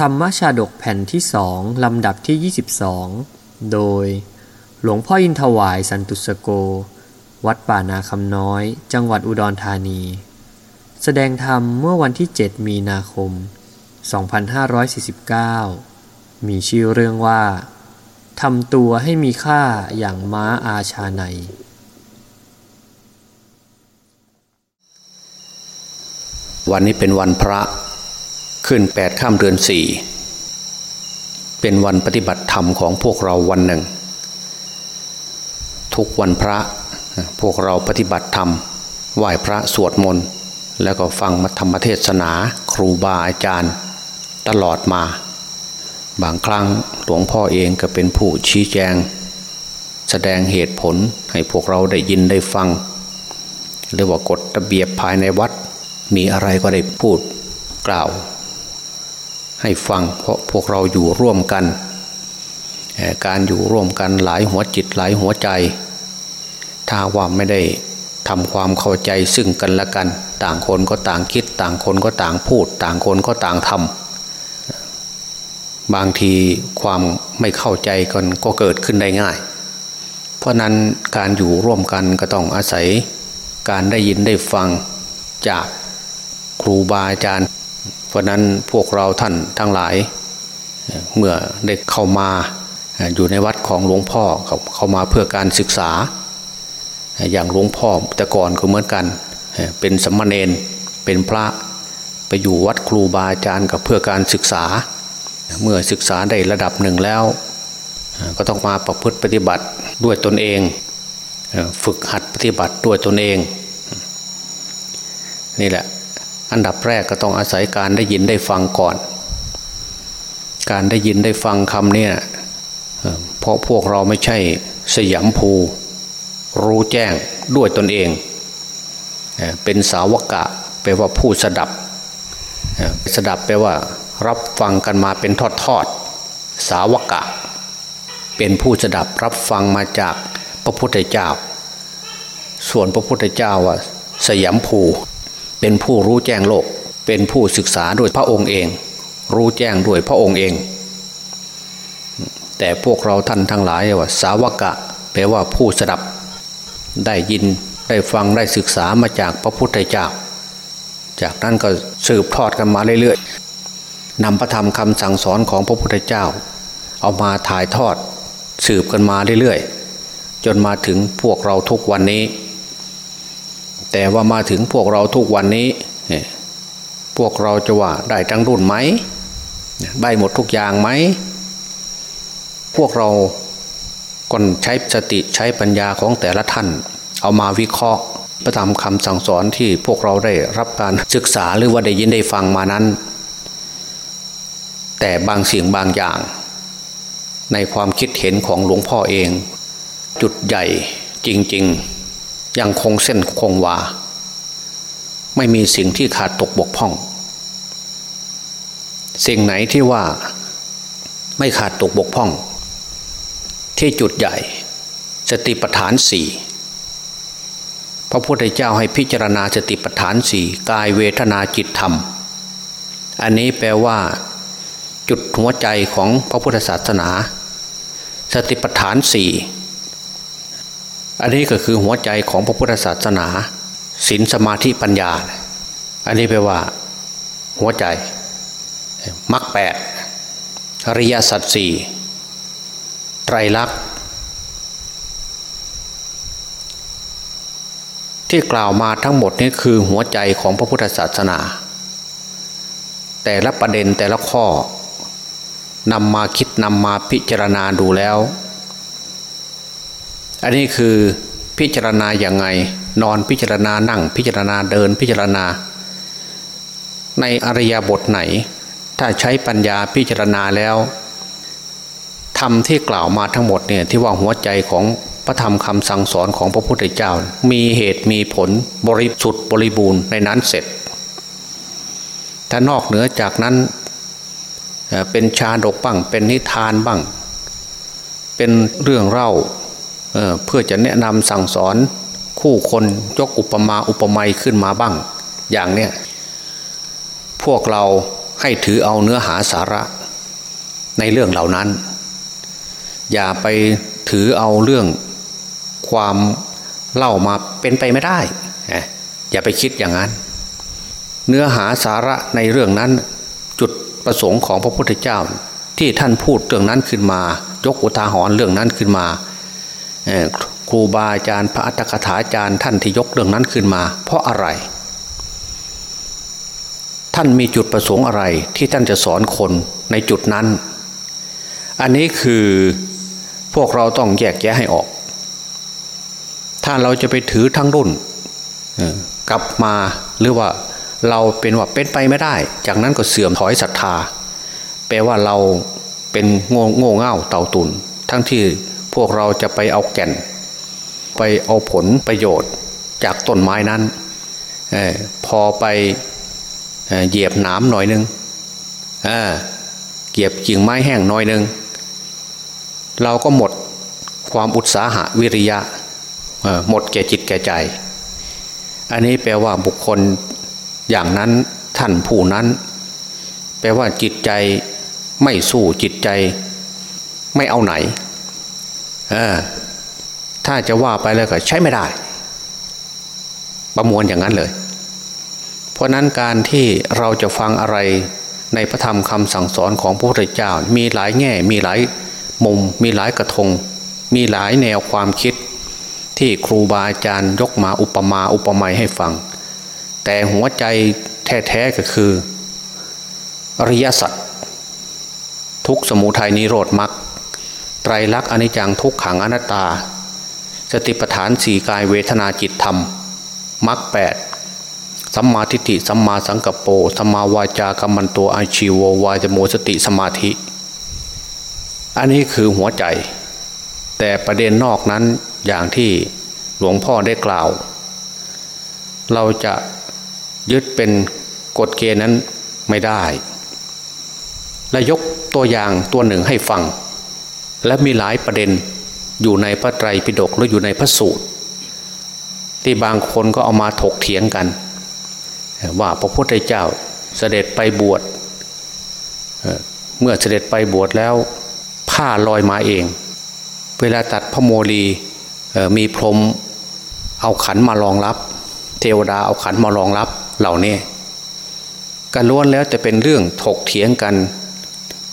ธรรมชาดกแผ่นที่สองลำดับที่ 22 โดย หลวงพ่ออินทวายสันตุสโก วัดป่านาคำน้อย จังหวัดอุดรธานี แสดงธรรมเมื่อวันที่ 7 มีนาคม 2549 มีชื่อเรื่องว่าทำตัวให้มีค่าอย่างม้าอาชาในวันนี้เป็นวันพระ ขึ้นแปดข้ามเดือนสี่เป็นวันปฏิบัติธรรมของพวกเราวันหนึ่ง ทุกวันพระพวกเราปฏิบัติธรรมไหว้พระสวดมนต์แล้วก็ฟังธรรมเทศนาครูบาอาจารย์ตลอดมา บางครั้งหลวงพ่อเองก็เป็นผู้ชี้แจง แสดงเหตุผลให้พวกเราได้ยินได้ฟังเรียกว่ากฎระเบียบภายในวัดมีอะไรก็ได้พูดกล่าว ให้ฟัง เพราะพวกเราอยู่ร่วมกัน การอยู่ร่วมกันหลายหัวจิตหลายหัวใจ ถ้าว่าไม่ได้ทำความเข้าใจซึ่งกันและกัน ต่างคนก็ต่างคิด ต่างคนก็ต่างพูด ต่างคนก็ต่างทำบางทีความไม่เข้าใจกันก็เกิดขึ้นได้ง่าย เพราะนั้นการอยู่ร่วมกันก็ต้องอาศัย การได้ยินได้ฟังจากครูบาอาจารย์ ราะนั้นพวกเราท่านทั้งหลาย เมื่อได้เข้ามาอยู่ในวัดของหลวงพ่อเข้ามาเพื่อการศึกษา อย่างหลวงพ่อแต่ก่อนก็เหมือนกัน เป็นสมณเณรเป็นพระไปอยู่วัดครูบาอาจารย์กับเพื่อการศึกษา เมื่อศึกษาได้ระดับหนึ่งแล้ว ก็ต้องมาประพฤติปฏิบัติด้วยตนเอง ฝึกหัดปฏิบัติด้วยตนเอง นี่แหละ อันดับแรกก็ต้องอาศัยการได้ยินได้ฟังก่อน การได้ยินได้ฟังคำเนี่ยเพราะพวกเราไม่ใช่สยามภู รู้แจ้งด้วยตนเอง เป็นสาวกะแปลว่าผู้สดับ สดับแปลว่า รับฟังกันมาเป็นทอดทอดสาวกะ เป็นผู้สดับรับฟังมาจากพระพุทธเจ้า ส่วนพระพุทธเจ้าว่าสยามภู เป็นผู้รู้แจ้งโลก เป็นผู้ศึกษาด้วยพระองค์เอง รู้แจ้งด้วยพระองค์เอง แต่พวกเราท่านทั้งหลายว่า สาวกะ แปลว่าผู้สดับ ได้ยินได้ฟังได้ศึกษามาจากพระพุทธเจ้า จากนั้นก็สืบทอดกันมาเรื่อยๆนำพระธรรมคำสั่งสอนของพระพุทธเจ้า เอามาถ่ายทอดสืบกันมาเรื่อยๆจนมาถึงพวกเราทุกวันนี้ แต่ว่ามาถึงพวกเราทุกวันนี้ พวกเราจะว่าได้ทั้งรุ่นไหมได้หมดทุกอย่างไหม พวกเราก็ใช้สติใช้ปัญญาของแต่ละท่าน เอามาวิเคราะห์ประทำคำสั่งสอนที่พวกเราได้รับการศึกษาหรือว่าได้ยินได้ฟังมานั้น แต่บางสิ่งบางอย่าง ในความคิดเห็นของหลวงพ่อเอง จุดใหญ่จริง ๆ ยังคงเส้นคงวา ไม่มีสิ่งที่ขาดตกบกพร่อง สิ่งไหนที่ว่าไม่ขาดตกบกพร่อง ที่จุดใหญ่สติปัฏฐานสี่พระพุทธเจ้าให้พิจารณาสติปัฏฐานสี่กายเวทนาจิตธรรม อันนี้แปลว่า จุดหัวใจของพระพุทธศาสนา สติปัฏฐานสี่ อันนี้ก็คือหัวใจของพระพุทธศาสนาศีลสมาธิปัญญา อันนี้แปลว่า หัวใจมรรคแปดอริยสัจสี่ไตรลักษณ์ที่กล่าวมาทั้งหมดนี้คือหัวใจของพระพุทธศาสนา แต่ละประเด็นแต่ละข้อนำมาคิดนำมาพิจารณาดูแล้ว อันนี้คือพิจารณาอย่างไง นอนพิจารณานั่ง พิจารณาเดินพิจารณา ในอริยบทไหน ถ้าใช้ปัญญาพิจารณาแล้วทำที่กล่าวมาทั้งหมดเนี่ยที่ว่าหัวใจของพระธรรมคำสั่งสอนของพระพุทธเจ้า มีเหตุมีผลบริสุทธิ์บริบูรณ์ในนั้นเสร็จ ถ้านอกเหนือจากนั้นเป็นชาดกบ้าง เป็นนิทานบ้าง เป็นเรื่องเล่า เพื่อจะแนะนำสั่งสอนคู่คนยกอุปมาอุปไมยขึ้นมาบ้าง อย่างเนี้ยพวกเราให้ถือเอาเนื้อหาสาระในเรื่องเหล่านั้น อย่าไปถือเอาเรื่องความเล่ามาเป็นไปไม่ได้ อย่าไปคิดอย่างนั้น เนื้อหาสาระในเรื่องนั้น จุดประสงค์ของพระพุทธเจ้า ที่ท่านพูดเรื่องนั้นขึ้นมา ยกอุทาหรณ์เรื่องนั้นขึ้นมา ครูบาอาจารย์พระอัตถกถาจารย์ท่านที่ยกเรื่องนั้นขึ้นมา เพราะอะไร ท่านมีจุดประสงค์อะไรที่ท่านจะสอนคนในจุดนั้น อันนี้คือพวกเราต้องแยกแยะให้ออก ถ้าเราจะไปถือทั้งรุ่นกลับมาหรือว่าเราเป็นว่าเป็นไปไม่ได้ จากนั้นก็เสื่อมถอยศรัทธา แปลว่าเราเป็นโง่โง่เง่าเต่าตุนทั้งที่ พวกเราจะไปเอาแก่น ไปเอาผลประโยชน์จากต้นไม้นั้นอพอไปเหยียบหนามหน่อยนึงเหยียบกิ่งไม้แห้งหน่อยนึง เราก็หมดความอุตสาหะวิริยะหมดแก่จิตแก่ใจ อันนี้แปลว่าบุคคลอย่างนั้นท่านผู้นั้น แปลว่าจิตใจไม่สู้จิตใจ ไม่เอาไหน ถ้าจะว่าไปแล้วก็ใช้ไม่ได้ ประมวลอย่างนั้นเลย เพราะนั้นการที่เราจะฟังอะไรในพระธรรมคำสั่งสอนของพระพุทธเจ้า มีหลายแง่ มีหลายมุม มีหลายกระทง มีหลายแนวความคิด ที่ครูบาอาจารย์ยกมาอุปมาอุปไมยให้ฟัง แต่หัวใจแท้ๆก็คืออริยสัจทุกสมุทัยนิโรธมรรค ไตรลักษณ์อนิจจังทุกขังอนัตตา สติปัฏฐานสี่กายเวทนาจิตธรรมมรรคแปดสัมมาทิฏฐิสัมมาสังกัปโปสัมมาวาจากัมมันตัวอาชีววาจโมสติสมาธิ อันนี้คือหัวใจ แต่ประเด็นนอกนั้นอย่างที่หลวงพ่อได้กล่าว เราจะยึดเป็นกฎเกณฑ์นั้นไม่ได้ และยกตัวอย่างตัวหนึ่งให้ฟัง และมีหลายประเด็นอยู่ในพระไตรปิฎกหรืออยู่ในพระสูตร ที่บางคนก็เอามาถกเถียงกัน ว่าพระพุทธเจ้าเสด็จไปบวชเมื่อเสด็จไปบวชแล้วผ้าลอยมาเอง เวลาตัดพระโมลีมีพรมเอาขันมารองรับ เทวดาเอาขันมารองรับเหล่านี้การล้วนแล้วจะเป็นเรื่องถกเถียงกัน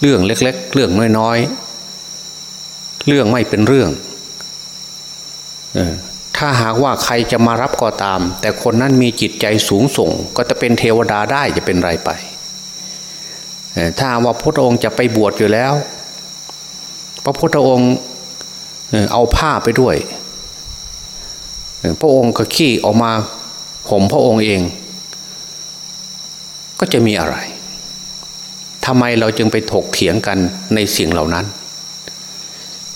เรื่องเล็ก ๆ เรื่องน้อยๆ เรื่องไม่เป็นเรื่องถ้าหากว่าใครจะมารับก็ตาม แต่คนนั้นมีจิตใจสูงส่ง ก็จะเป็นเทวดาได้จะเป็นไรไป ถ้าว่าพระองค์จะไปบวชอยู่แล้ว พระพุทธองค์เอาผ้าไปด้วย พระองค์ก็ขี้ออกมาผมพระองค์เอง ก็จะมีอะไรทำไมเราจึงไปถกเถียงกันในสิ่งเหล่านั้น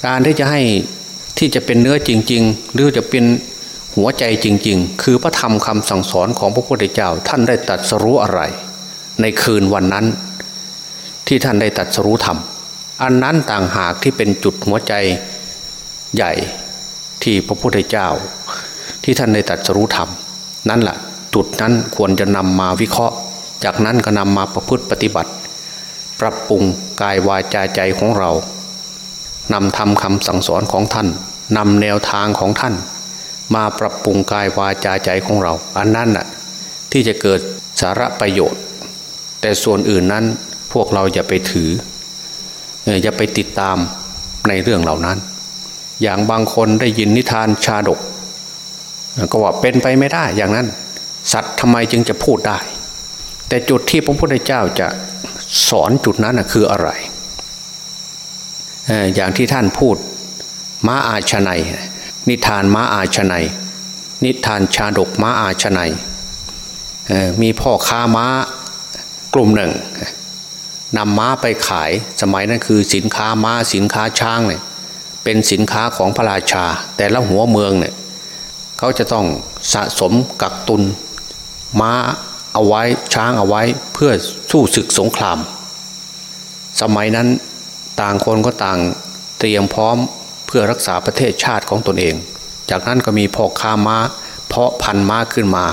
การที่จะให้ที่จะเป็นเนื้อจริง ๆ หรือจะเป็นหัวใจจริง ๆ คือพระธรรมคำสั่งสอนของพระพุทธเจ้า ท่านได้ตัดสรู้อะไร ในคืนวันนั้น ที่ท่านได้ตัดสรู้ธรรม อันนั้นต่างหากที่เป็นจุดหัวใจใหญ่ที่พระพุทธเจ้า ที่ท่านได้ตัดสรู้ธรรม นั่นแหละจุดนั้นควรจะนำมาวิเคราะห์ จากนั้นก็นำมาประพฤติปฏิบัติ ปรับปรุงกายวาจาใจของเรา นำทำคำสั่งสอนของท่านนำแนวทางของท่าน มาปรับปรุงกายวาจาใจของเรา อันนั้นน่ะที่จะเกิดสาระประโยชน์ แต่ส่วนอื่นนั้นพวกเราอย่าไปถืออย่าไปติดตามในเรื่องเหล่านั้น อย่างบางคนได้ยินนิทานชาดก ก็ว่าเป็นไปไม่ได้อย่างนั้น สัตว์ทำไมจึงจะพูดได้ แต่จุดที่พระพุทธเจ้าจะสอนจุดนั้นคืออะไร อย่างที่ท่านพูดม้าอาชนัย นิทานม้าอาชนัย นิทานชาดกม้าอาชนัยมีพ่อค้าม้ากลุ่มหนึ่งนำม้าไปขายสมัยนั้นคือสินค้าม้าสินค้าช้างเนี่ยเป็นสินค้าของพระราชา แต่ละหัวเมืองเนี่ยเขาจะต้องสะสมกักตุน ม้าเอาไว้ช้างเอาไว้เพื่อสู้ศึกสงคราม สมัยนั้น ต่างคนก็ต่างเตรียมพร้อมเพื่อรักษาประเทศชาติของตนเอง จากนั้นก็มีพ่อค้าม้า เพาะพันม้าขึ้นมา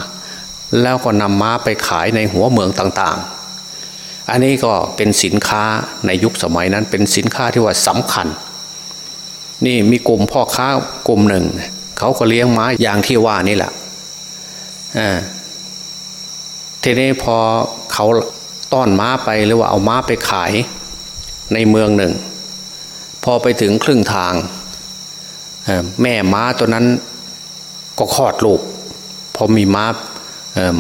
แล้วก็นำม้าไปขายในหัวเมืองต่างๆ อันนี้ก็เป็นสินค้าในยุคสมัยนั้นเป็นสินค้าที่ว่าสำคัญ นี่มีกลุ่มพ่อค้ากลุ่มหนึ่ง เขาก็เลี้ยงม้าอย่างที่ว่านี่แหละทีนี้พอเขาต้อนม้าไปหรือว่าเอาม้าไปขาย ในเมืองหนึ่ง พอไปถึงครึ่งทางแม่ม้าตัวนั้นก็คลอดลูกพอมีม้า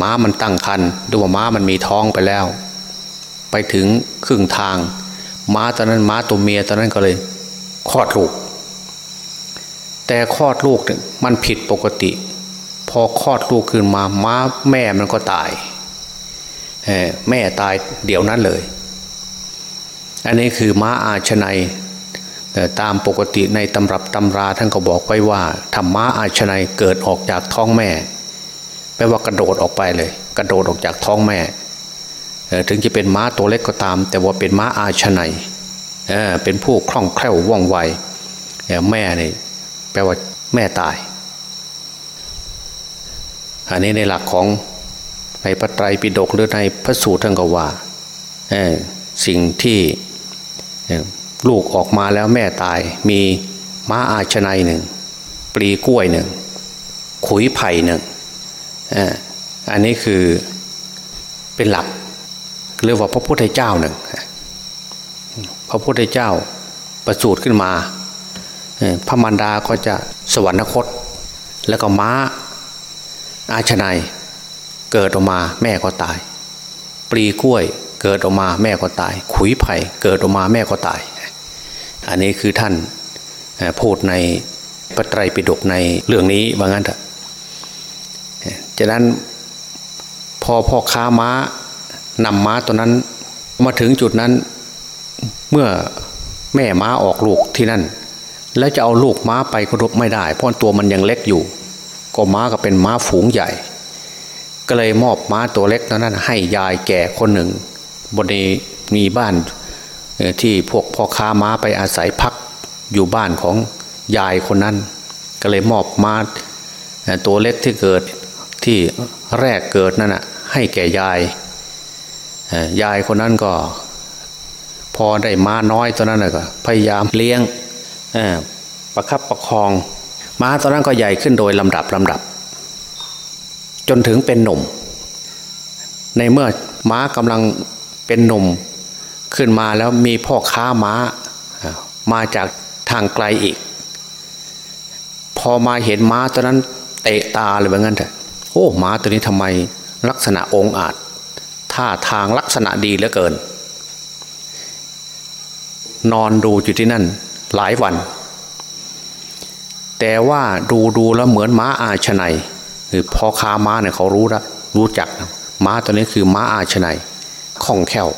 ม้ามันตั้งคันดูว่าม้ามันมีท้องไปแล้ว ไปถึงครึ่งทาง ม้าตอนนั้นม้าตัวเมียตอนนั้นก็เลยคลอดลูก แต่คลอดลูกมันผิดปกติ พอคลอดลูกขึ้นมาม้าแม่มันก็ตายแม่ตายเดี๋ยวนั้นเลย อันนี้คือม้าอาชนัยตามปกติในตำรับตำราท่านก็บอกไว้ว่าธรรมะอาชนัยเกิดออกจากท้องแม่แปลว่ากระโดดออกไปเลย กระโดดออกจากท้องแม่ ถึงจะเป็นม้าตัวเล็กก็ตาม แต่ว่าเป็นม้าอาชนัยเป็นผู้คล่องแคล่วว่องไวแม่นี่แปลว่าแม่ตาย อันนี้ในหลักของในพระไตรปิฎกหรือในพระสูตรท่านก็ว่าสิ่งที่ ลูกออกมาแล้วแม่ตาย มีม้าอาชนัยหนึ่งปลีกล้วยหนึ่งขุยไผ่หนึ่งอันนี้คือเป็นหลักเรียกว่าพระพุทธเจ้าหนึ่งพระพุทธเจ้าประสูติขึ้นมาพระมารดาก็จะสวรรคต แล้วก็ม้าอาชนัยเกิดออกมาแม่ก็ตาย ปลีกล้วย เกิดออกมาแม่ก็ตาย ขุยไผ่เกิดออกมาแม่ก็ตาย อันนี้คือท่านพูดในพระไตรปิฎกในเรื่องนี้ว่างั้นเถอะจากนั้นพอพ่อค้าม้านำม้าตัวนั้น มาถึงจุดนั้นเมื่อแม่ม้าออกลูกที่นั่น แล้วจะเอาลูกม้าไปก็รบไม่ได้ เพราะตัวมันยังเล็กอยู่ ก็ม้าก็เป็นม้าฝูงใหญ่ ก็เลยมอบม้าตัวเล็กนั้นให้ยายแก่คนหนึ่ง บนนี้มีบ้านที่พวกพ่อค้าม้าไปอาศัยพักอยู่บ้านของยายคนนั้น ก็เลยมอบม้าตัวเล็กที่เกิดที่แรกเกิดนั่นนะให้แก่ยายยายคนนั้นก็ พอได้ม้าน้อยตัวนั้นก็พยายามเลี้ยงประคับประคอง ม้าตัวนั้นก็ใหญ่ขึ้นโดยลำดับลำดับ จนถึงเป็นหนุ่ม ในเมื่อม้ากำลัง เป็นหนุ่มขึ้นมาแล้วมีพ่อค้าม้ามาจากทางไกลอีก พอมาเห็นม้าตัวนั้นเตะตาเลยแบบนั้นเถอะโอ้ม้าตัวนี้ทำไมลักษณะองอาจท่าทางลักษณะดีเหลือเกิน นอนดูอยู่ที่นั่นหลายวัน แต่ว่าดูดูแล้วเหมือนม้าอาชนัยคือพอค้าม้าเนี่ยเขารู้ล้วรู้จัก ม้าตัวนี้คือม้าอาชนัย คล่องแคล่ว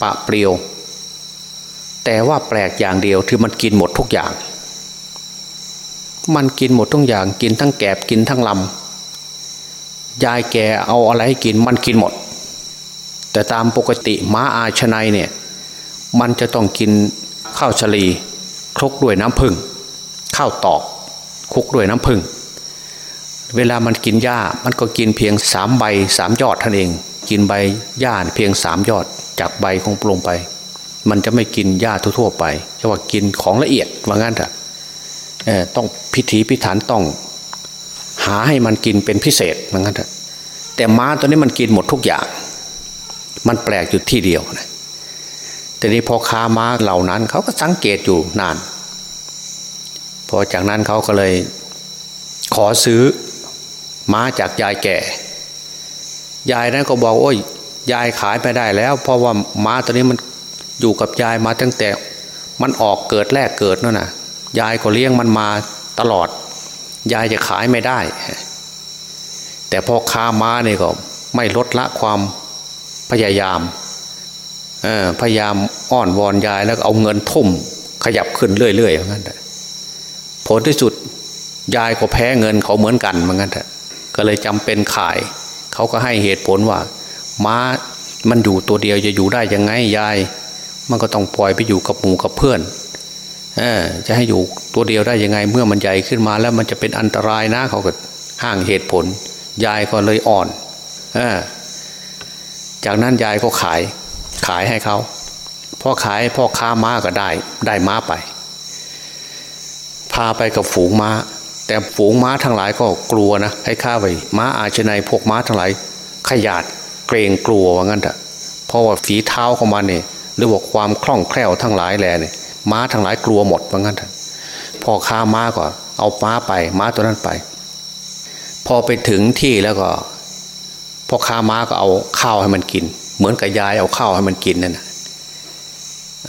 ปะเปรียว แต่ว่าแปลกอย่างเดียวคือมันกินหมดทุกอย่าง มันกินหมดทุกอย่าง กินทั้งแกบกินทั้งลำยายแกเอาอะไรให้กินมันกินหมด แต่ตามปกติม้าอาชนัยเนี่ยมันจะต้องกินข้าวชลีคลุกด้วยน้ำผึ้งข้าวตอกคลุกด้วยน้ำผึ้งเวลามันกินหญ้ามันก็กินเพียงสามใบสามยอดท่านเอง กินใบหญ้าเพียงสามยอดจากใบของปลงไป มันจะไม่กินหญ้าทั่วๆไปจะว่ากินของละเอียดว่างั้นเถอะต้องพิถีพิถันต้อง หาให้มันกินเป็นพิเศษว่างั้นเถอะแต่ม้าตัวนี้มันกินหมดทุกอย่าง มันแปลกอยู่ที่เดียวนะแต่นี้พอค้าม้าเหล่านั้นเขาก็สังเกตอยู่นาน พอจากนั้นเขาก็เลย ขอซื้อม้าจากยายแก่ ยายนั้นก็บอกโอ้ยยายขายไปได้แล้ว เพราะว่าม้าตัวนี้มันอยู่กับยายมาตั้งแต่ มันออกเกิดแรกเกิดนั่นน่ะ ยายก็เลี้ยงมันมาตลอด ยายจะขายไม่ได้ แต่พอค้าม้าเนี่ยก็ไม่ลดละความพยายามพยายามอ้อนวอนยายแล้วเอาเงินทุ่มขยับขึ้นเรื่อยๆอย่างนั้นผลที่สุดยายก็แพ้เงินเขาเหมือนกันเหมือนกันก็เลยจำเป็นขาย เขาก็ให้เหตุผลว่า ม้ามันอยู่ตัวเดียวจะอยู่ได้ยังไงยาย มันก็ต้องปล่อยไปอยู่กับหมู่กับเพื่อนเออจะให้อยู่ตัวเดียวได้ยังไง เมื่อมันใหญ่ขึ้นมาแล้วมันจะเป็นอันตรายนะเขาก็ห้างเหตุผล ยายก็เลยอ่อนอจากนั้นยายก็ขายขายให้เขาพอขายพ่อค้าม้าก็ได้ ได้ม้าไป พาไปกับฝูงม้า แต่ฝูงม้าทั้งหลายก็กลัวนะให้ข้าไปม้าอาชนัยพวกม้าทั้งหลาย ขยาดเกรงกลัวว่างั้นเถอะเพราะว่าฝีเท้าของมันเนี่ยหรือว่าความคล่องแคล่วทั้งหลายแหล่เนี่ยม้าทั้งหลายกลัวหมดว่างั้นเถอะพ่อค้าม้าก็เอาม้าไปม้าตัวนั้นไป พอไปถึงที่แล้วก็พ่อค้าม้าก็เอาข้าวให้มันกิน เหมือนกับยายเอาข้าวให้มันกินนั่นนะ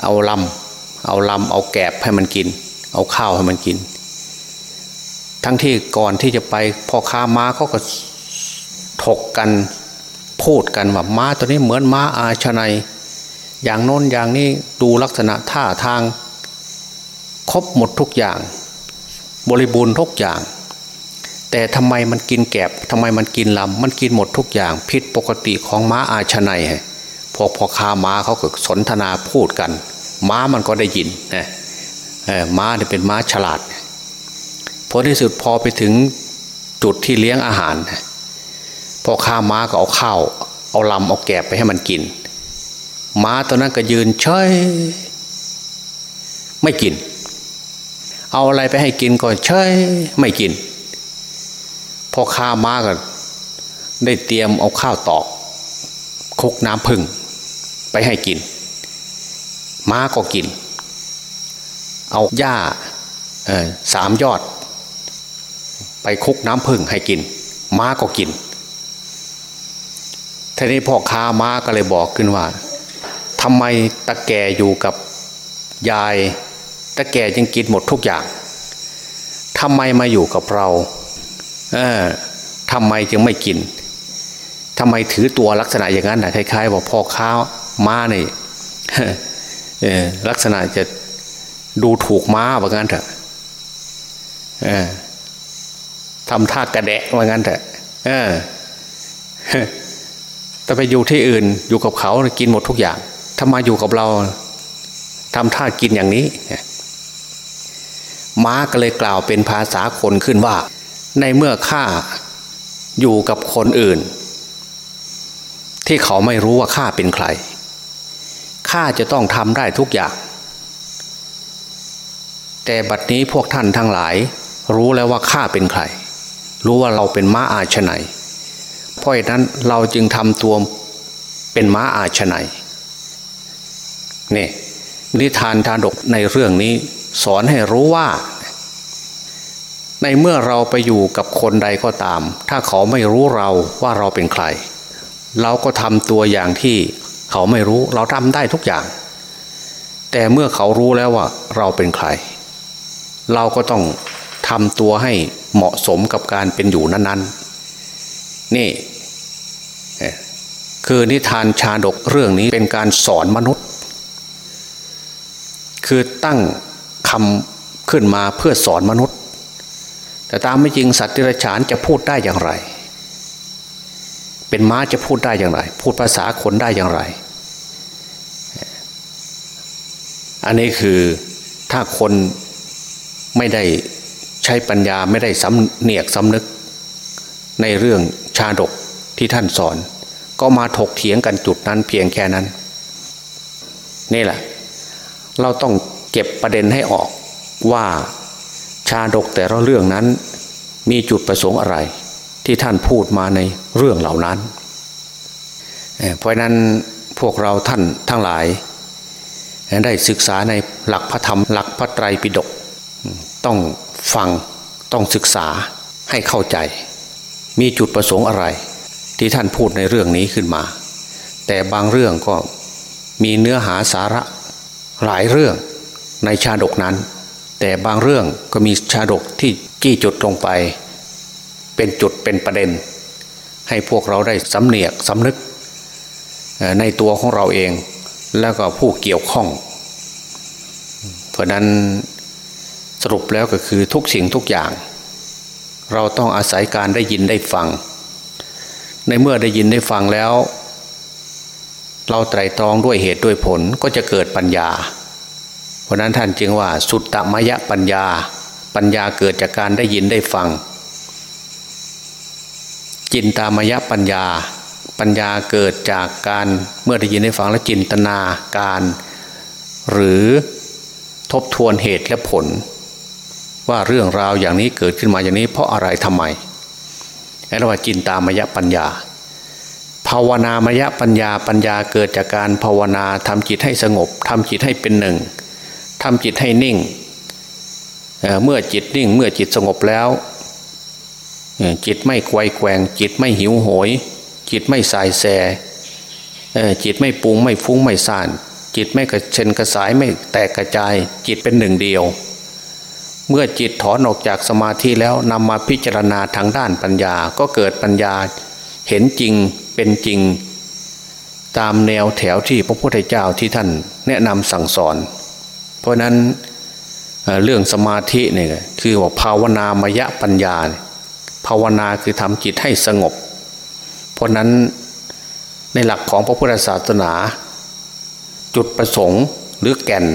เอาลำเอาลำเอาแกบให้มันกิน เอาข้าวให้มันกิน ทั้งที่ก่อนที่จะไปพอค้าม้าเขาก็ถกกันพูดกันว่าม้าตัวนี้เหมือนม้าอาชนัย อย่างโน้นอย่างนี้ดูลักษณะท่าทาง ครบหมดทุกอย่าง บริบูรณ์ทุกอย่าง แต่ทำไมมันกินแกบทำไมมันกินลำมันกินหมดทุกอย่าง ผิดปกติของม้าอาชนัยพอพอคาม้าเขาก็สนทนาพูดกัน ม้ามันก็ได้ยินนะม้าเนี่ยเป็นม้าฉลาด พอที่สุดพอไปถึงจุดที่เลี้ยงอาหารพอข้าม้าก็เอาข้าวเอาลำเอาแกบไปให้มันกิน ม้าตัวนั้นก็ยืนเฉยไม่กิน เอาอะไรไปให้กินก็เฉยไม่กิน พอข้าม้าก็ได้เตรียมเอาข้าวตอกคุกน้ำพึ่งไปให้กิน ม้าก็กิน เอาหญ้าสามยอด ไปคุกน้ำพึ่งให้กิน ม้าก็กินทีนี้พ่อค้าม้าก็เลยบอกขึ้นว่าทำไมตะแกอยู่กับยาย ตะแกยังกินหมดทุกอย่างทำไมมาอยู่กับเราเออทำไมจึงไม่กินทำไมถือตัวลักษณะอย่างนั้นนะคล้ายๆว่าพ่อค้าม้าเนี่ยลักษณะจะดูถูกม้าว่างั้นเถอะ ทำท่ากระแดะว่างั้นเถอะแต่ไปอยู่ที่อื่นอยู่กับเขากินหมดทุกอย่าง ถ้ามาอยู่กับเราทำท่ากินอย่างนี้ม้าก็เลยกล่าวเป็นภาษาคนขึ้นว่า ในเมื่อข้าอยู่กับคนอื่น ที่เขาไม่รู้ว่าข้าเป็นใครข้าจะต้องทำได้ทุกอย่าง แต่บัดนี้พวกท่านทั้งหลาย รู้แล้วว่าข้าเป็นใคร รู้ว่าเราเป็นม้าอาชนัยเพราะฉะนั้นเราจึงทำตัวเป็นม้าอาชนัยนี่นิทานทานดกในเรื่องนี้ สอนให้รู้ว่า ในเมื่อเราไปอยู่กับคนใดก็ตาม ถ้าเขาไม่รู้เราว่าเราเป็นใคร เราก็ทำตัวอย่างที่เขาไม่รู้เราทำได้ทุกอย่าง แต่เมื่อเขารู้แล้วว่า เราเป็นใคร เราก็ต้องทำตัวให้ เหมาะสมกับการเป็นอยู่นั้นๆ นี่คือนิทานชาดกเรื่องนี้เป็นการสอนมนุษย์ คือตั้งคำขึ้นมาเพื่อสอนมนุษย์ แต่ตามไม่จริงสัตว์ที่รฉานจะพูดได้อย่างไร เป็นม้าจะพูดได้อย่างไร พูดภาษาคนได้อย่างไร อันนี้คือถ้าคนไม่ได้ ใช้ปัญญาไม่ได้สำเนียกสำนึก ในเรื่องชาดกที่ท่านสอน ก็มาถกเถียงกันจุดนั้นเพียงแค่นั้น นี่แหละ เราต้องเก็บประเด็นให้ออกว่าชาดกแต่ละเรื่องนั้น มีจุดประสงค์อะไร ที่ท่านพูดมาในเรื่องเหล่านั้น เพราะนั้นพวกเราท่านทั้งหลาย ได้ศึกษาในหลักพระธรรมหลักพระไตรปิฎก ต้องฟังต้องศึกษาให้เข้าใจ มีจุดประสงค์อะไร ที่ท่านพูดในเรื่องนี้ขึ้นมา แต่บางเรื่องก็มีเนื้อหาสาระหลายเรื่องในชาดกนั้น แต่บางเรื่องก็มีชาดกที่จี้จุดลงไป เป็นจุดเป็นประเด็น ให้พวกเราได้สำเนียกสำนึก ในตัวของเราเองแล้วก็ผู้เกี่ยวข้อง เพราะนั้น สรุปแล้วก็คือทุกสิ่งทุกอย่าง เราต้องอาศัยการได้ยินได้ฟัง ในเมื่อได้ยินได้ฟังแล้ว เราไตรตรองด้วยเหตุด้วยผลก็จะเกิดปัญญา เพราะนั้นท่านจึงว่า สุตตมยปัญญา ปัญญาเกิดจากการได้ยินได้ฟัง จินตามยปัญญา ปัญญาเกิดจากการเมื่อได้ยินได้ฟังแล้วจินตนาการ หรือทบทวนเหตุและผล ว่าเรื่องราวอย่างนี้เกิดขึ้นมาอย่างนี้ เพราะอะไรทำไมเรียกว่าจินตามยปัญญา ภาวนามยปัญญาปัญญาเกิดจากการภาวนาทำจิตให้สงบทำจิตให้เป็นหนึ่งทำจิตให้นิ่งเเมื่อจิตนิ่งเมื่อจิตสงบแล้ว จิตไม่ไกวแกงจิตไม่หิวโหย จิตไม่สายแสจิตไม่ปุงไม่ฟุ้งไม่ซ่าน จิตไม่กระเชนกระสายไม่แตกกระจาย จิตเป็นหนึ่งเดียว เมื่อจิตถอนออกจากสมาธิแล้วนำมาพิจารณาทางด้านปัญญาก็เกิดปัญญาเห็นจริงเป็นจริง ตามแนวแถวที่พระพุทธเจ้าที่ท่านแนะนำสั่งสอน เพราะนั้นเรื่องสมาธิเนี่ยคือว่าภาวนามยะปัญญา ภาวนาคือทำจิตให้สงบ เพราะนั้นในหลักของพระพุทธศาสนา จุดประสงค์หรือแก่น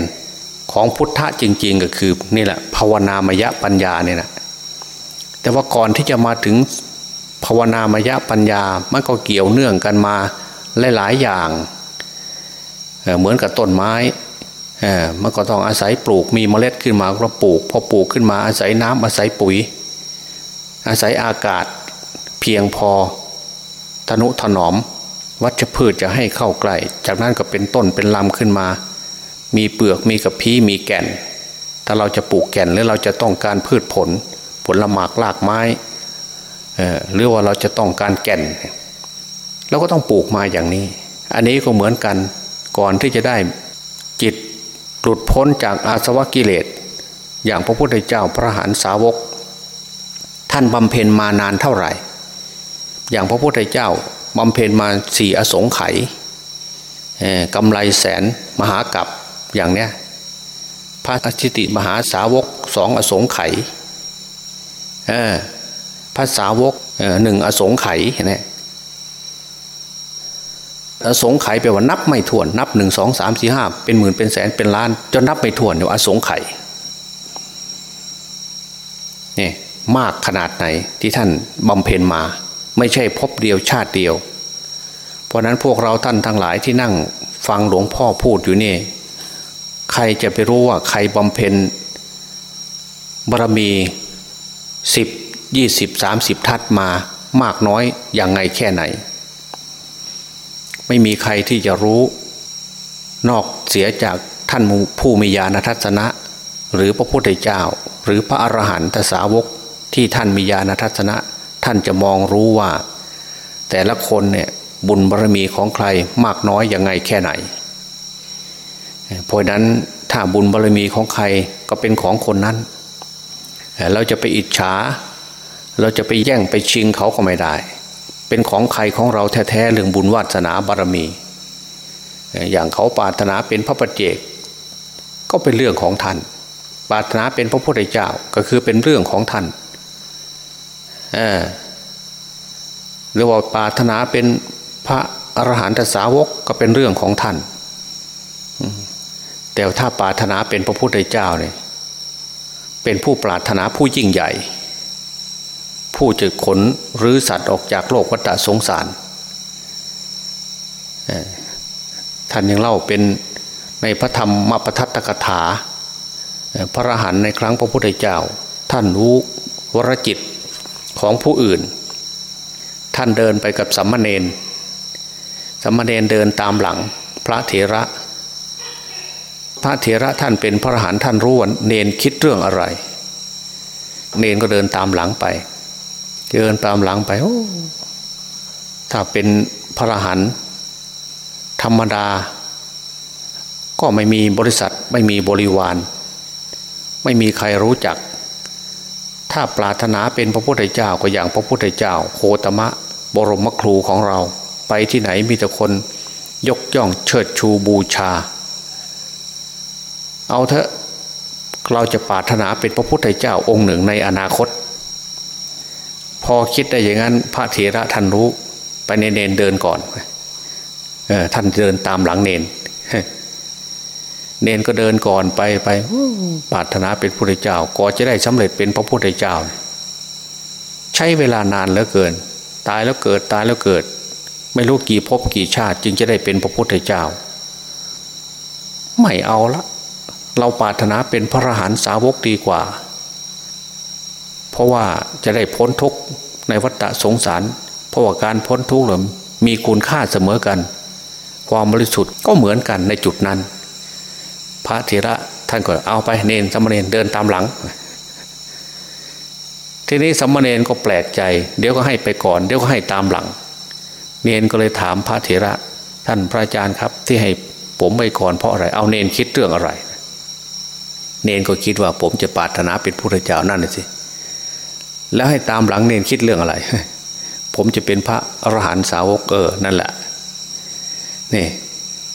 ของพุทธะจริง ๆ ก็คือนี่แหละภาวนามยปัญญาเนี่ยนะแต่ว่าก่อนที่จะมาถึงภาวนามยปัญญามันก็เกี่ยวเนื่องกันมาหลายๆอย่างเหมือนกับต้นไม้มันก็ต้องอาศัยปลูกมีเมล็ดขึ้นมาก็ปลูกพอปลูกขึ้นมาอาศัยน้ำอาศัยปุ๋ย อาศัยอากาศเพียงพอทนุถนอม วัชพืชจะให้เข้าใกล้จากนั้นก็เป็นต้นเป็นลำขึ้นมา มีเปลือกมีกระพี้มีแก่น ถ้าเราจะปลูกแก่นหรือเราจะต้องการพืชผล ผลละหมากลากไม้หรือว่าเราจะต้องการแก่นเราก็ต้องปลูกมาอย่างนี้ อันนี้ก็เหมือนกันก่อนที่จะได้จิตหลุดพ้นจากอาสวะกิเลส อย่างพระพุทธเจ้าพระหันสาวก ท่านบำเพ็ญมานานเท่าไหร่ อย่างพระพุทธเจ้าบำเพ็ญมาสี่อสงไขยกำไรแสนมหากับ อย่างเนี้ยพระอชิติมหาสาวกสองอสงไขยพระสาวกหนึ่งอสงไขยเห็นี่ยอสงไขยแปลว่านับไม่ถ้วนนับหนึ่งสองสามสี่ห้าเป็นหมื่นเป็นแสนเป็นล้าน จนนับไม่ถ้วนเดี๋ยวอสงไขยนี่มากขนาดไหนที่ท่านบำเพ็ญมา ไม่ใช่พบเดียวชาติเดียว เพราะนั้นพวกเราท่านทั้งหลายที่นั่งฟังหลวงพ่อพูดอยู่นี่ ใครจะไปรู้ว่าใครบำเพ็ญบารมีสิบยี่สิบสามสิบทัศมามากน้อยอย่างไงแค่ไหน ไม่มีใครที่จะรู้ นอกเสียจากท่านผู้มีญาณทัศนะ หรือพระพุทธเจ้า หรือพระอรหันตสาวกที่ท่านมีญาณทัศนะ ท่านจะมองรู้ว่า แต่ละคนเนี่ยบุญบารมีของใครมากน้อยอยังไงแค่ไหน เพราะนั้นถ้าบุญบารมีของใครก็เป็นของคนนั้น เราจะไปอิจฉา เราจะไปแย่งไปชิงเขาก็ไม่ได้ เป็นของใครของเราแท้ๆเรื่องบุญวาสนาบารมี อย่างเขาปาถนาเป็นพระปัจเจก ก็เป็นเรื่องของท่าน ปาถนาเป็นพระพุทธเจ้าก็คือเป็นเรื่องของท่านหรือว่าปาถนาเป็นพระอรหันตสาวกก็เป็นเรื่องของท่าน แต่ถ้าปรารถนาเป็นพระพุทธเจ้าเนี่ยเป็นผู้ปรารถนาผู้ยิ่งใหญ่ ผู้จะขนหรือสัตว์ออกจากโลกวัฏสงสารท่านยังเล่าเป็นในพระธรรมมปทัตตกถา พระอรหันต์ในครั้งพระพุทธเจ้า ท่านรู้วรจิตของผู้อื่น ท่านเดินไปกับสัมมาเนนสัมมาเนนเดินตามหลังพระเถระ พระเถระท่านเป็นพระอรหันต์ท่านรู้ว่าเนนคิดเรื่องอะไร เนนก็เดินตามหลังไป เดินตามหลังไปโอ้ถ้าเป็นพระรหันธรรมดา ก็ไม่มีบริษัทไม่มีบริวาร ไม่มีใครรู้จัก ถ้าปรารถนาเป็นพระพุทธเจ้าก็อย่างพระพุทธเจ้าโคตมะ บรมครูของเรา ไปที่ไหนมีแต่คนยกย่องเชิดชูบูชา เอาเถอะเราจะปรารถนาเป็นพระพุทธเจ้าองค์หนึ่งในอนาคต พอคิดได้อย่างนั้นพระเถระท่านรู้ ไปในเนนเดินก่อนเออท่านเดินตามหลังเนน เนนก็เดินก่อนไปไปปรารถนาเป็นพระพุทธเจ้าก็จะได้สำเร็จเป็นพระพุทธเจ้า ใช้เวลานานเหลือเกิน ตายแล้วเกิดตายแล้วเกิด ไม่รู้กี่ภพกี่ชาติ จึงจะได้เป็นพระพุทธเจ้า ไม่เอาละ เราปรารถนาเป็นพระอรหันตสาวกดีกว่า เพราะว่าจะได้พ้นทุกข์ในวัฏสงสาร เพราะว่าการพ้นทุกข์มีคุณค่าเสมอกัน ความบริสุทธิ์ก็เหมือนกันในจุดนั้น พระเถระท่านก็เอาไปเนนสมณเณรเดินตามหลัง ทีนี้สมณเณรก็แปลกใจ เดี๋ยวก็ให้ไปก่อน เดี๋ยวก็ให้ตามหลัง เนนก็เลยถามพระเถระ ท่านพระอาจารย์ครับ ที่ให้ผมไปก่อนเพราะอะไร เอาเนนคิดเรื่องอะไร เนนก็คิดว่าผมจะปรารถนาเป็นพุทธเจ้านั่นสิแล้วให้ตามหลังเนนคิดเรื่องอะไร ผมจะเป็นพระอรหันตสาวกเออนั่นแหละนี่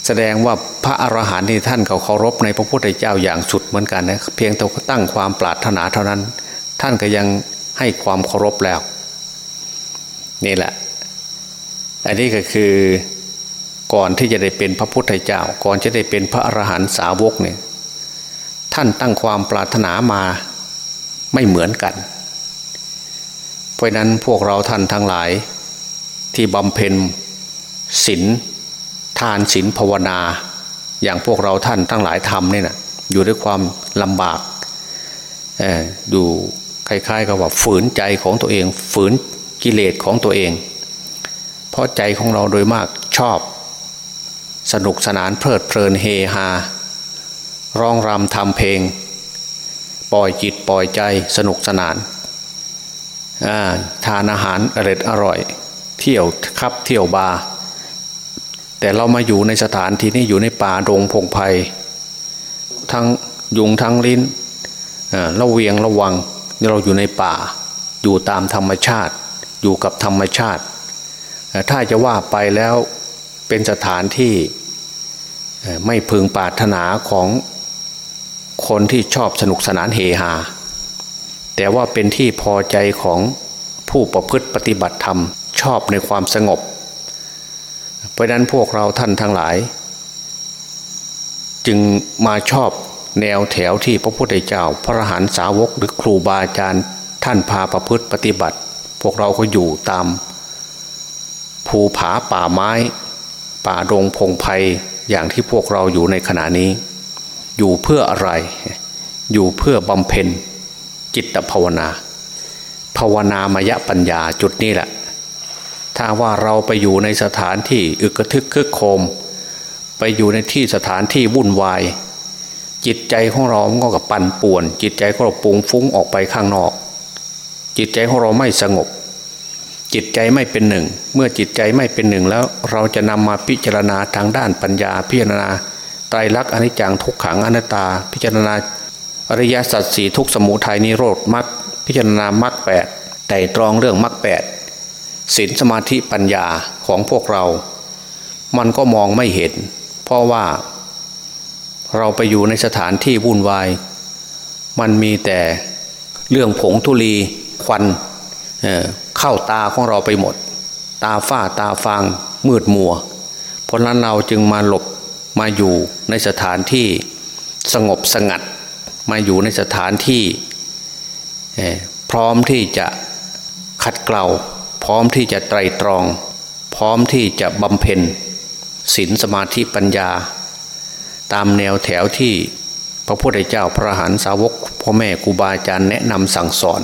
แสดงว่าพระอรหันต์ที่ท่านเขาเคารพในพระพุทธเจ้าอย่างสุดเหมือนกันนะเพียงแต่ตั้งความปรารถนาเท่านั้น ท่านก็ยังให้ความเคารพแล้ว นี่แหละ อันนี้ก็คือก่อนที่จะได้เป็นพระพุทธเจ้า ก่อนจะได้เป็นพระอรหันตสาวกเนี่ย ท่านตั้งความปรารถนามาไม่เหมือนกัน เพราะนั้นพวกเราท่านทั้งหลาย ที่บำเพ็ญศีลทานศีลภาวนา อย่างพวกเราท่านทั้งหลายทำเนี่ยนะอยู่ด้วยความลำบากอยู่คล้ายๆกับว่าฝืนใจของตัวเอง ฝืนกิเลสของตัวเอง เพราะใจของเราโดยมากชอบ สนุกสนานเพลิดเพลินเฮฮา ร้องรำทำเพลง ปล่อยจิตปล่อยใจสนุกสนานทานอาหารอร่อยอร่อย เที่ยวครับเที่ยวบาร์แต่เรามาอยู่ในสถานที่นี้อยู่ในป่าดงพงไพ่ทั้งยุงทั้งลิ้นเราเวียงระวังเราอยู่ในป่า อยู่ตามธรรมชาติ อยู่กับธรรมชาติ ถ้าจะว่าไปแล้วเป็นสถานที่ไม่พึงปรารถนาของ คนที่ชอบสนุกสนานเฮฮาแต่ว่าเป็นที่พอใจของผู้ประพฤติปฏิบัติธรรม ชอบในความสงบ เพราะนั้นพวกเราท่านทั้งหลาย จึงมาชอบแนวแถวที่พระพุทธเจ้า พระอรหันตสาวกหรือครูบาอาจารย์ ท่านพาประพฤติปฏิบัติ พวกเราก็อยู่ตาม ภูผาป่าไม้ ป่าดงพงไพ่อย่างที่พวกเราอยู่ในขณะนี้ อยู่เพื่ออะไร อยู่เพื่อบำเพ็ญจิตภาวนา ภาวนามยปัญญาจุดนี้แหละ ถ้าว่าเราไปอยู่ในสถานที่อึกระทึกคึกโคม ไปอยู่ในที่สถานที่วุ่นวาย จิตใจของเราก็กับปั่นป่วน จิตใจของเราปุงฟุ้งออกไปข้างนอก จิตใจของเราไม่สงบ จิตใจไม่เป็นหนึ่ง เมื่อจิตใจไม่เป็นหนึ่งแล้วเราจะนำมาพิจารณาทางด้านปัญญาพิจารณา ไตรลักษณ์อนิจจังทุกขังอนัตตา พิจารณาอริยสัจสี่ทุกสมุทัยนิโรธมรรคพิจารณามรรคแปดไต่ตรองเรื่องมรรคแปดศีลสมาธิปัญญาของพวกเรา มันก็มองไม่เห็น เพราะว่า เราไปอยู่ในสถานที่วุ่นวาย มันมีแต่เรื่องผงทุลีควันเเข้าตาของเราไปหมด ตาฝ้าตาฟางมืดมัว เพราะนั้นเราจึงมาหลบ มาอยู่ในสถานที่สงบสงัด มาอยู่ในสถานที่พร้อมที่จะขัดเกลาพร้อมที่จะไตรตรอง พร้อมที่จะบำเพ็ญศีลสมาธิปัญญา ตามแนวแถวที่พระพุทธเจ้าพระหันสาวกพ่อแม่ครูบาอาจารย์แนะนำสั่งสอน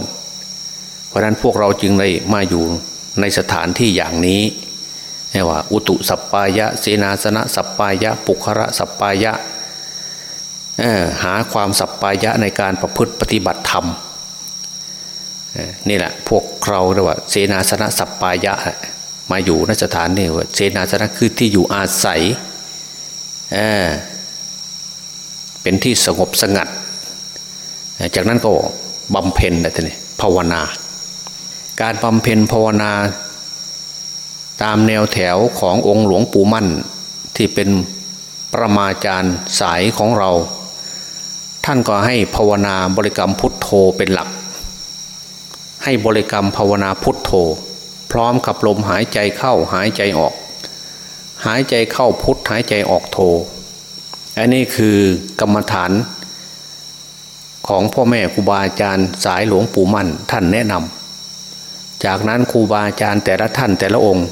เพราะนั้นพวกเราจึงได้มาอยู่ในสถานที่อย่างนี้ เรียกว่า อุตุสัปปายะเสนาสนะสัปปายะ ปุคระสัปปายะหาความสัปปายะในการประพฤติปฏิบัติธรรมนี่แหละพวกเราเรียกว่าเสนาสนะสัปปายะ มาอยู่นสถานนี้ว่าเสนาสนะคือที่อยู่อาศัยเป็นที่สงบสงัด จากนั้นก็บำเพ็ญนะท่านภาวนา การบำเพ็ญภาวนา ตามแนวแถวขององค์หลวงปู่มั่น ที่เป็นประมาจารย์สายของเรา ท่านก็ให้ภาวนาบริกรรมพุทโธเป็นหลัก ให้บริกรรมภาวนาพุทโธ พร้อมกับลมหายใจเข้าหายใจออก หายใจเข้าพุทหายใจออกโธอันนี้คือกรรมฐาน ของพ่อแม่ครูบาอาจารย์สายหลวงปู่มั่นท่านแนะนำจากนั้นครูบาอาจารย์แต่ละท่านแต่ละองค์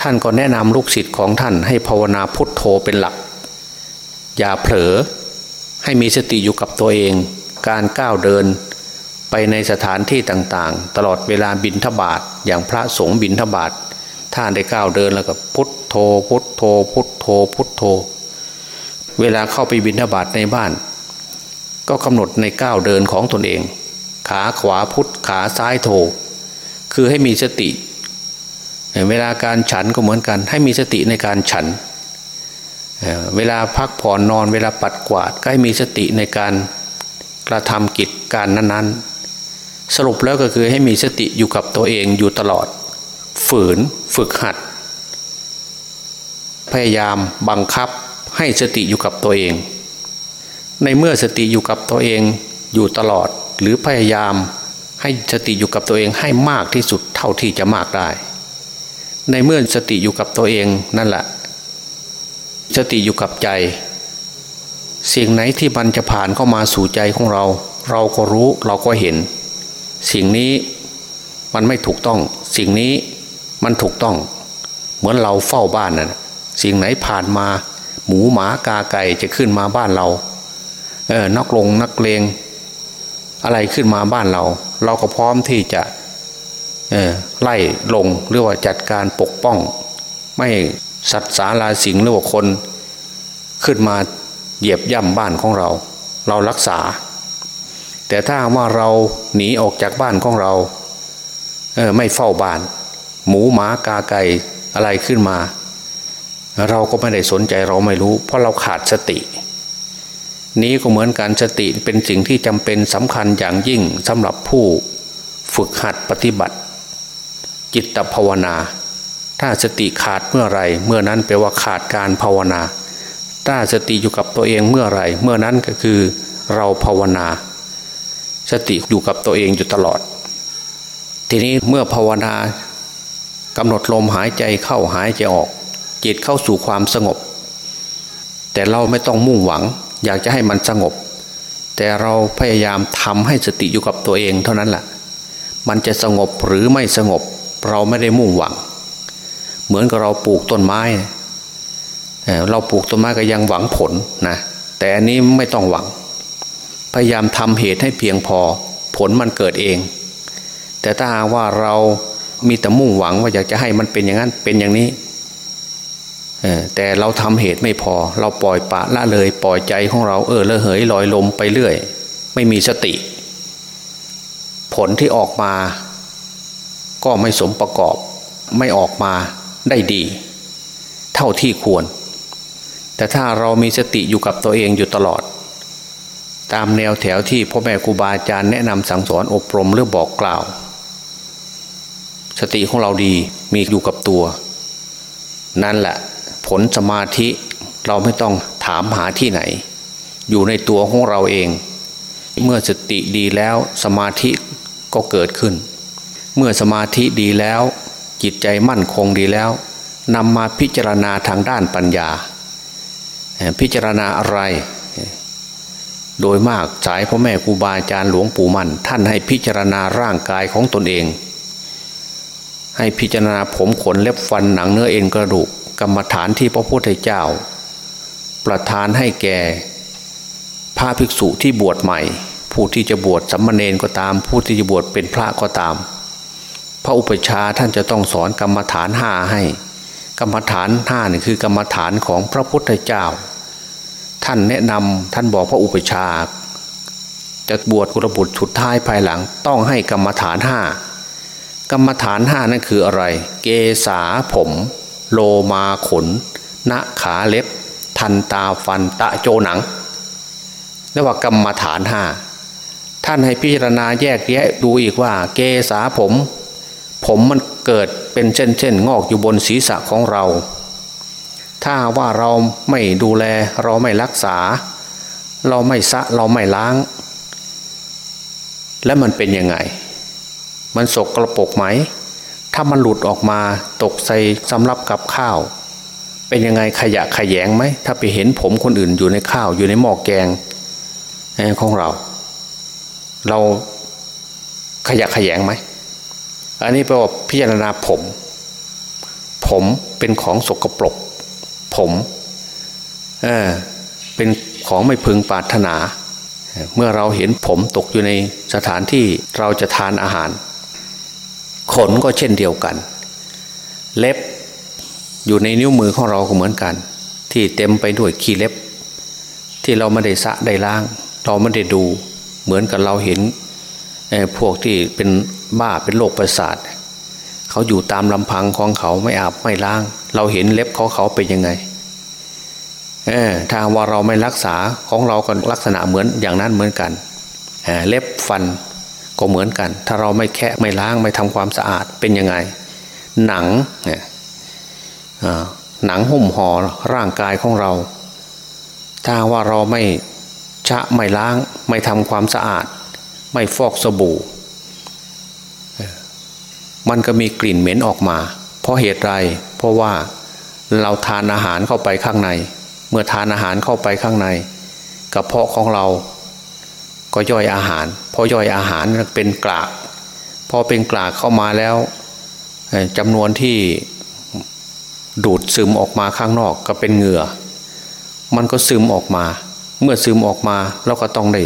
ท่านก็แนะนำลูกศิษย์ของท่านให้ภาวนาพุทโธเป็นหลัก อย่าเผลอให้มีสติอยู่กับตัวเอง การก้าวเดินไปในสถานที่ต่างๆ ตลอดเวลาบินทบาทอย่างพระสงฆ์บินทบาทท่านได้ก้าวเดินแล้วก็พุทโธพุทโธ พุทโธ พุทโธ เวลาเข้าไปบินทบาทในบ้าน ก็กำหนดในก้าวเดินของตนเอง ขาขวาพุทขาซ้ายโธคือให้มีสติ เวลาการฉันก็เหมือนกัน ให้มีสติในการฉัน เวลาพักผ่อนนอนเวลาปัดกวาดก็ให้มีสติในการกระทำกิจการนั้นๆ สรุปแล้วก็คือให้มีสติอยู่กับตัวเองอยู่ตลอด ฝืนฝึกหัด พยายามบังคับให้สติอยู่กับตัวเอง ในเมื่อสติอยู่กับตัวเองอยู่ตลอดหรือพยายามให้สติอยู่กับตัวเองให้มากที่สุดเท่าที่จะมากได้ ในเมื่อสติอยู่กับตัวเองนั่นแหละ สติอยู่กับใจ สิ่งไหนที่มันจะผ่านเข้ามาสู่ใจของเรา เราก็รู้เราก็เห็น สิ่งนี้มันไม่ถูกต้อง สิ่งนี้มันถูกต้อง เหมือนเราเฝ้าบ้านนะ่ะสิ่งไหนผ่านมา หมูหมากาไก่จะขึ้นมาบ้านเราเออนักลงนักเลงอะไรขึ้นมาบ้านเรา เราก็พร้อมที่จะ ไล่ลงหรือว่าจัดการปกป้อง ไม่สัตว์สาราสิงหรือว่าคนขึ้นมาเหยียบย่ำบ้านของเรา เรารักษา แต่ถ้าว่าเราหนีออกจากบ้านของเราเออไม่เฝ้าบ้าน หมูหมากาไก่อะไรขึ้นมา เราก็ไม่ได้สนใจเราไม่รู้ เพราะเราขาดสติ นี้ก็เหมือนการสติเป็นสิ่งที่จำเป็นสำคัญอย่างยิ่งสำหรับผู้ฝึกหัดปฏิบัติ จิตภาวนา ถ้าสติขาดเมื่อไรเมื่อนั้นแปลว่าขาดการภาวนา ถ้าสติอยู่กับตัวเองเมื่อไรเมื่อนั้นก็คือเราภาวนา สติอยู่กับตัวเองอยู่ตลอด ทีนี้เมื่อภาวนากำหนดลมหายใจเข้าหายใจออก จิตเข้าสู่ความสงบ แต่เราไม่ต้องมุ่งหวัง อยากจะให้มันสงบ แต่เราพยายามทำให้สติอยู่กับตัวเองเท่านั้นแหละมันจะสงบหรือไม่สงบ เราไม่ได้มุ่งหวัง เหมือนกับเราปลูกต้นไม้เราปลูกต้นไม้ก็ยังหวังผลนะแต่อันนี้ไม่ต้องหวัง พยายามทำเหตุให้เพียงพอ ผลมันเกิดเอง แต่ถ้าว่าเรามีแต่มุ่งหวังว่าอยากจะให้มันเป็นอย่างนั้นเป็นอย่างนี้แต่เราทำเหตุไม่พอ เราปล่อยปะละเลยปล่อยใจของเราเออเละเหยลอยลมไปเรื่อย ไม่มีสติ ผลที่ออกมา ก็ไม่สมประกอบไม่ออกมาได้ดี เท่าที่ควร แต่ถ้าเรามีสติอยู่กับตัวเองอยู่ตลอด ตามแนวแถวที่พ่อแม่ครูบาอาจารย์แนะนำสั่งสอนอบรมหรือบอกกล่าว สติของเราดีมีอยู่กับตัว นั่นแหละผลสมาธิเราไม่ต้องถามหาที่ไหน อยู่ในตัวของเราเอง เมื่อสติดีแล้วสมาธิก็เกิดขึ้น เมื่อสมาธิดีแล้ว จิตใจมั่นคงดีแล้วนำมาพิจารณาทางด้านปัญญา พิจารณาอะไร โดยมากสายพ่อแม่ครูบาอาจารย์หลวงปู่มันท่านให้พิจารณาร่างกายของตนเอง ให้พิจารณาผมขนเล็บฟันหนังเนื้อเอ็นกระดูกกรรมฐานที่พระพุทธเจ้า ประทานให้แก่พระภิกษุที่บวชใหม่ ผู้ที่จะบวชสัมมาเนนก็ตาม ผู้ที่จะบวชเป็นพระก็ตาม พระอุปชาท่านจะต้องสอนกรรมฐานห้าให้ กรรมฐานห้านี่คือกรรมฐานของพระพุทธเจ้า ท่านแนะนำท่านบอกพระอุปชาจะบวชกุรบุตรชุดท้ายภายหลังต้องให้กรรมฐานห้ากรรมฐานห้านั่นคืออะไร เกษาผม โลมาขนณขาเล็บ ทันตาฟันตะโจหนังเรียกว่ากรรมฐานห้าท่านให้พิจารณาแยกแยะดูอีกว่า เกษาผม ผมมันเกิดเป็นเส้นๆงอกอยู่บนศีรษะของเรา ถ้าว่าเราไม่ดูแลเราไม่รักษา เราไม่สะเราไม่ล้าง แล้วมันเป็นยังไง มันสกกระปกไหม ถ้ามันหลุดออกมาตกใส่สำรับกับข้าว เป็นยังไงขยะขยงไหม ถ้าไปเห็นผมคนอื่นอยู่ในข้าวอยู่ในหม้อแกงของเรา เราขยะขยงไหม อันนี้แปลว่าพิจารณาผม ผมเป็นของสกปรก ผมเออเป็นของไม่พึงปรารถนา เมื่อเราเห็นผมตกอยู่ในสถานที่เราจะทานอาหาร ขนก็เช่นเดียวกัน เล็บอยู่ในนิ้วมือของเราก็เหมือนกัน ที่เต็มไปด้วยขี้เล็บ ที่เราไม่ได้สะได้ล้าง เราไม่ได้ดู เหมือนกับเราเห็นพวกที่เป็น บ้าเป็นโรคประสาทเขาอยู่ตามลำพังของเขาไม่อาบไม่ล้าง เราเห็นเล็บของเขาเป็นยังไงเออถ้าว่าเราไม่รักษาของเราก็ลักษณะเหมือนอย่างนั้นเหมือนกันเเล็บฟันก็เหมือนกัน ถ้าเราไม่แคะไม่ล้างไม่ทำความสะอาดเป็นยังไง หนังเนี่ยหนังหุ้มห่อร่างกายของเรา ถ้าว่าเราไม่ชะไม่ล้างไม่ทำความสะอาด ไม่ฟอกสบู่ มันก็มีกลิ่นเหม็นออกมา เพราะเหตุไร เพราะว่าเราทานอาหารเข้าไปข้างใน เมื่อทานอาหารเข้าไปข้างในกระเพาะของเรา ก็ย่อยอาหาร พอย่อยอาหารเป็นกลาก พอเป็นกลากเข้ามาแล้วจำนวนที่ดูดซึมออกมาข้างนอกก็เป็นเหงื่อ มันก็ซึมออกมา เมื่อซึมออกมาเราก็ต้องได้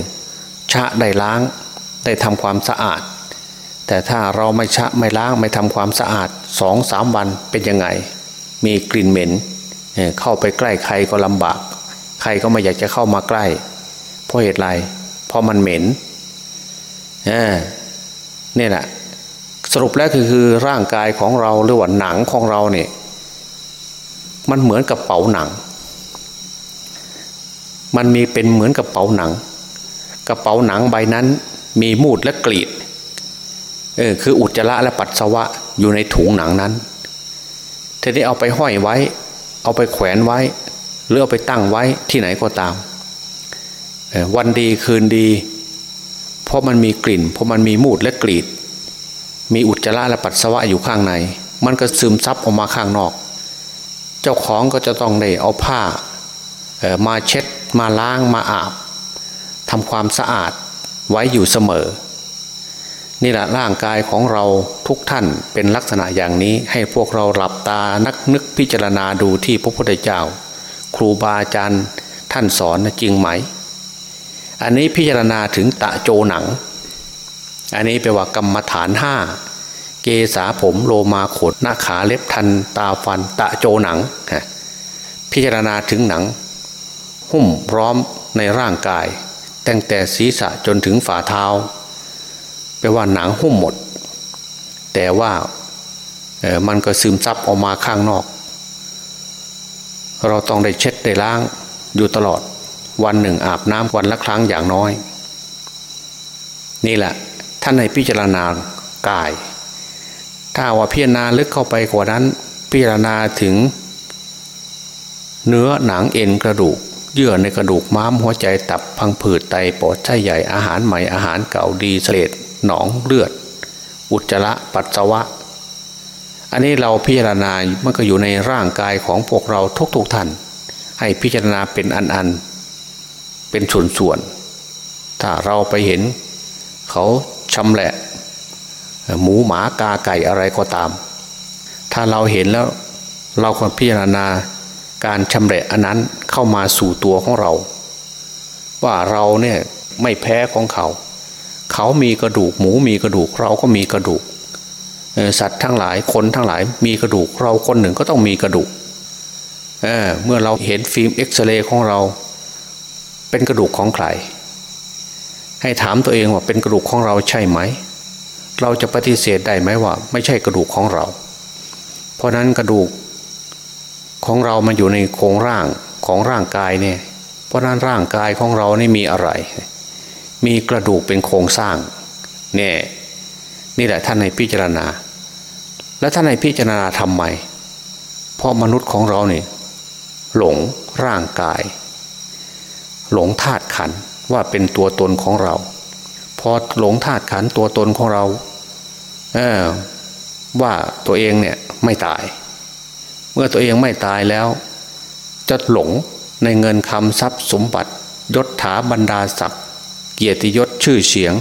ชะได้ล้าง ได้ทำความสะอาด แต่ถ้าเราไม่ชะไม่ล้างไม่ทำความสะอาดสองสามวันเป็นยังไง มีกลิ่นเหม็นเข้าไปใกล้ใครก็ลำบาก ใครก็ไม่อยากจะเข้ามาใกล้ เพราะเหตุไรเพราะมันเหม็นนี่แหละสรุปแล้วคือคือร่างกายของเราหรือว่าหนังของเราเนี่ยมันเหมือนกับเป๋าหนัง มันมีเป็นเหมือนกับเป๋าหนัง กระเป๋าหนังใบนั้นมีมูดและกรีด เออคืออุจจาระและปัสสาวะอยู่ในถุงหนังนั้นทีนี้เอาไปห้อยไว้ เอาไปแขวนไว้หรือเอาไปตั้งไว้ที่ไหนก็ตาม วันดีคืนดี เพราะมันมีกลิ่น เพราะมันมีมูดและกรีด มีอุจจาระและปัสสาวะอยู่ข้างใน มันก็ซึมซับออกมาข้างนอก เจ้าของก็จะต้องได้เอาผ้ามาเช็ดมาล้างมาอาบทำความสะอาดไว้อยู่เสมอ นี่แหละร่างกายของเราทุกท่านเป็นลักษณะอย่างนี้ให้พวกเราหลับตานักนึกพิจารณาดูที่พระพุทธเจ้า ครูบาอาจารย์ท่านสอนจริงไหม อันนี้พิจารณาถึงตะโจหนัง อันนี้แปลว่ากรรมฐานห้าเกษาผมโลมาขดหน้าขาเล็บทันตาฟันตะโจหนัง พิจารณาถึงหนัง หุ้มพร้อมในร่างกาย ตั้งแต่ศีรษะจนถึงฝ่าเท้า แปลว่าหนังหุ้มหมด แต่ว่ามันก็ซึมซับออกมาข้างนอก เราต้องได้เช็ดได้ล้างอยู่ตลอดวันหนึ่งอาบน้ำวันละครั้งอย่างน้อย นี่แหละท่านในพิจารณากาย ถ้าว่าพิจารณาลึกเข้าไปกว่านั้น พิจารณาถึง เนื้อหนังเอ็นกระดูก เยื่อในกระดูกม้ามหัวใจตับพังผืดไตปอดไส้ใหญ่อาหารใหม่อาหารเก่าดีเสลด หนองเลือด อุจจาระปัสสาวะ อันนี้เราพิจารณา มันก็อยู่ในร่างกายของพวกเราทุกๆท่าน ให้พิจารณาเป็นอันๆ เป็นส่วนๆ ถ้าเราไปเห็น เขาชำแหละ หมูหมากาไก่อะไรก็ตาม ถ้าเราเห็นแล้วเราควรพิจารณาการชำเละอันนั้นเข้ามาสู่ตัวของเรา ว่าเราเนี่ยไม่แพ้ของเขา เขามีกระดูก หมูมีกระดูกเราก็มีกระดูกสัตว์ทั้งหลายคนทั้งหลายมีกระดูกเราคนหนึ่งก็ต้องมีกระดูกเเมื่อเราเห็นฟิล์มเอ็กซเรย์ของเรา เป็นกระดูกของใคร ให้ถามตัวเองว่าเป็นกระดูกของเราใช่ไหม เราจะปฏิเสธได้ไหมว่า ไม่ใช่กระดูกของเรา เพราะนั้นกระดูกของเรามันอยู่ในโครงร่างของร่างกายเนี่ย เพราะนั้นร่างกายของเรานี่มีอะไร มีกระดูกเป็นโครงสร้างเนี่ยนี่แหละท่านในพิจารณา และท่านในพิจารณาทำไม เพราะมนุษย์ของเราเนี่ยหลงร่างกาย หลงธาตุขันว่าเป็นตัวตนของเรา พอหลงธาตุขันตัวตนของเราว่าตัวเองเนี่ยไม่ตาย เมื่อตัวเองไม่ตายแล้ว จะหลงในเงินคำทรัพย์สมบัติยศถาบรรดาศักดิ์ เกียรติยศชื่อเสียง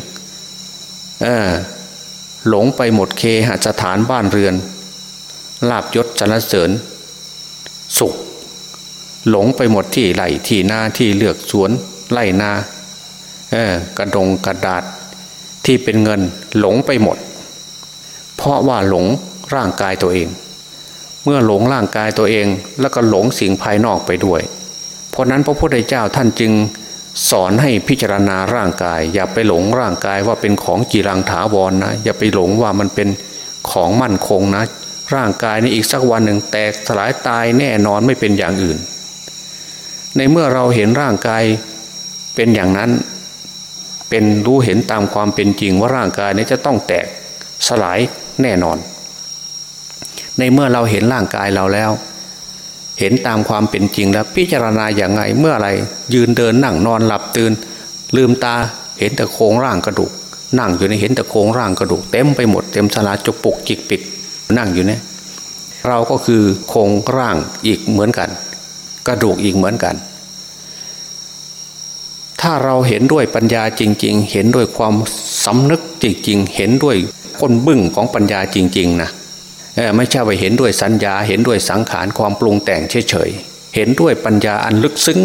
หลงไปหมดเคหสถานบ้านเรือน ลาบยศสรรเสริญ สุข หลงไปหมดที่ไหลที่นาที่เลือกสวนไล่นากระดงกระดาษที่เป็นเงินหลงไปหมด เพราะว่าหลงร่างกายตัวเอง เมื่อหลงร่างกายตัวเองแล้วก็หลงสิ่งภายนอกไปด้วย เพราะนั้นพระพุทธเจ้าท่านจึง สอนให้พิจารณาร่างกาย อย่าไปหลงร่างกายว่าเป็นของจีรังถาวรนนะอย่าไปหลงว่ามันเป็นของมั่นคงนะ ร่างกายนี้อีกสักวันหนึ่งแตกสลายตายแน่นอนไม่เป็นอย่างอื่น ในเมื่อเราเห็นร่างกายเป็นอย่างนั้น เป็นรู้เห็นตามความเป็นจริงว่าร่างกายนี้จะต้องแตกสลายแน่นอน ในเมื่อเราเห็นร่างกายเราแล้ว เห็นตามความเป็นจริงแล้วพิจารณาอย่างไงเมื่ออะไรยืนเดินนั่งนอนหลับตื่น ลืมตาเห็นแต่โครงร่างกระดูก นั่งอยู่ในเห็นแต่โครงร่างกระดูก เต็มไปหมดเต็มสลาจุกปุกจิกปิดนั่งอยู่เนี่ยเราก็คือโครงร่างอีกเหมือนกัน กระดูกอีกเหมือนกัน ถ้าเราเห็นด้วยปัญญาจริง ๆ เห็นด้วยความสำนึกจริง ๆ เห็นด้วยคนบึ้งของปัญญาจริง ๆ นะ ไม่ใช่ว่าเห็นด้วยสัญญาเห็นด้วยสังขารความปรุงแต่งเฉยๆเห็นด้วยปัญญาอันลึกซึ้ง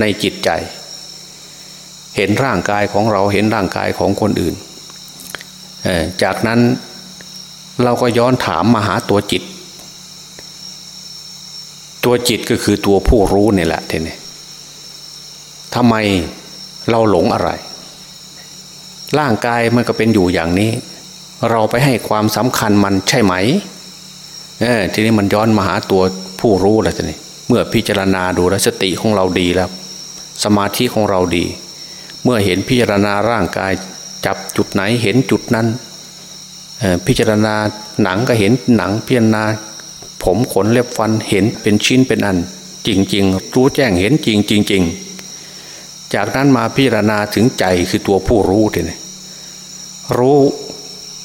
ในจิตใจ เห็นร่างกายของเราเห็นร่างกายของคนอื่น จากนั้นเราก็ย้อนถามมาหาตัวจิต ตัวจิตก็คือตัวผู้รู้นี่แหละทีนี้ทำไมเราหลงอะไร ร่างกายมันก็เป็นอยู่อย่างนี้ เราไปให้ความสำคัญมันใช่ไหม เออทีนี้มันย้อนมาหาตัวผู้รู้แล้วทีนี้เมื่อพิจารณาดูแล้วสติของเราดีแล้ว สมาธิของเราดี เมื่อเห็นพิจารณาร่างกายจับจุดไหนเห็นจุดนั้นพิจารณาหนังก็เห็นหนังพิจารณา ผมขนเล็บฟันเห็นเป็นชิ้นเป็นอัน จริง ๆ รู้แจ้งเห็นจริงจริงจากนั้นมาพิจารณาถึงใจคือตัวผู้รู้ทีนี้รู้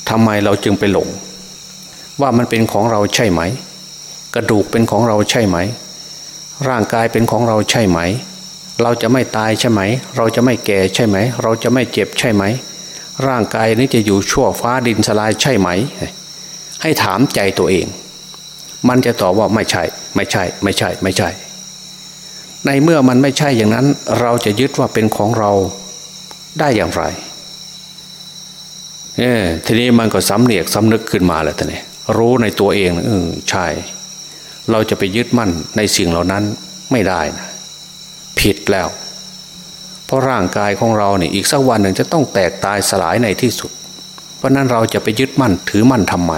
ทำไมเราจึงไปหลง ว่ามันเป็นของเราใช่ไหม กระดูกเป็นของเราใช่ไหม ร่างกายเป็นของเราใช่ไหม เราจะไม่ตายใช่ไหม เราจะไม่แก่ใช่ไหม เราจะไม่เจ็บใช่ไหม ร่างกายนี้จะอยู่ชั่วฟ้าดินสลายใช่ไหม ให้ถามใจตัวเอง มันจะตอบว่าไม่ใช่ ไม่ใช่ ไม่ใช่ ไม่ใช่ ในเมื่อมันไม่ใช่อย่างนั้น เราจะยึดว่าเป็นของเราได้อย่างไรเออทีนี้มันก็สำเนียกสำนึกขึ้นมาแล้วท่านนี่ รู้ในตัวเองเออใช่ เราจะไปยึดมั่นในสิ่งเหล่านั้นไม่ได้นะผิดแล้ว เพราะร่างกายของเราเนี่ยอีกสักวันหนึ่งจะต้องแตกตายสลายในที่สุด เพราะนั้นเราจะไปยึดมั่นถือมั่นทำไม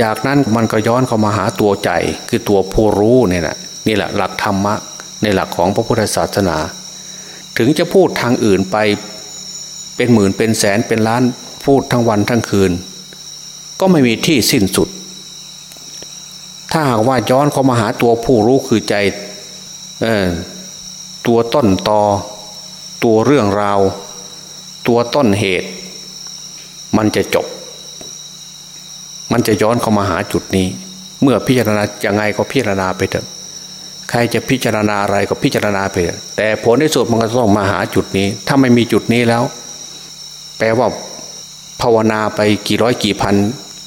จากนั้นมันก็ย้อนเข้ามาหาตัวใจคือตัวผู้รู้เนี่ยแหละนี่แหละหลักธรรมะในหลักของพระพุทธศาสนา ถึงจะพูดทางอื่นไปเป็นหมื่นเป็นแสนเป็นล้านพูดทั้งวันทั้งคืน ก็ไม่มีที่สิ้นสุด ถ้าหากว่าย้อนเข้ามาหาตัวผู้รู้คือใจตัวต้นตอ ตัวเรื่องราว ตัวต้นเหตุ มันจะจบ มันจะย้อนเข้ามาหาจุดนี้ เมื่อพิจารณาอย่างไงก็พิจารณาไปเถอะใครจะพิจารณาอะไรก็พิจารณาไปแต่ผลในสุดมันก็ต้องมาหาจุดนี้ ถ้าไม่มีจุดนี้แล้ว แปลว่าภาวนาไปกี่ร้อยกี่พัน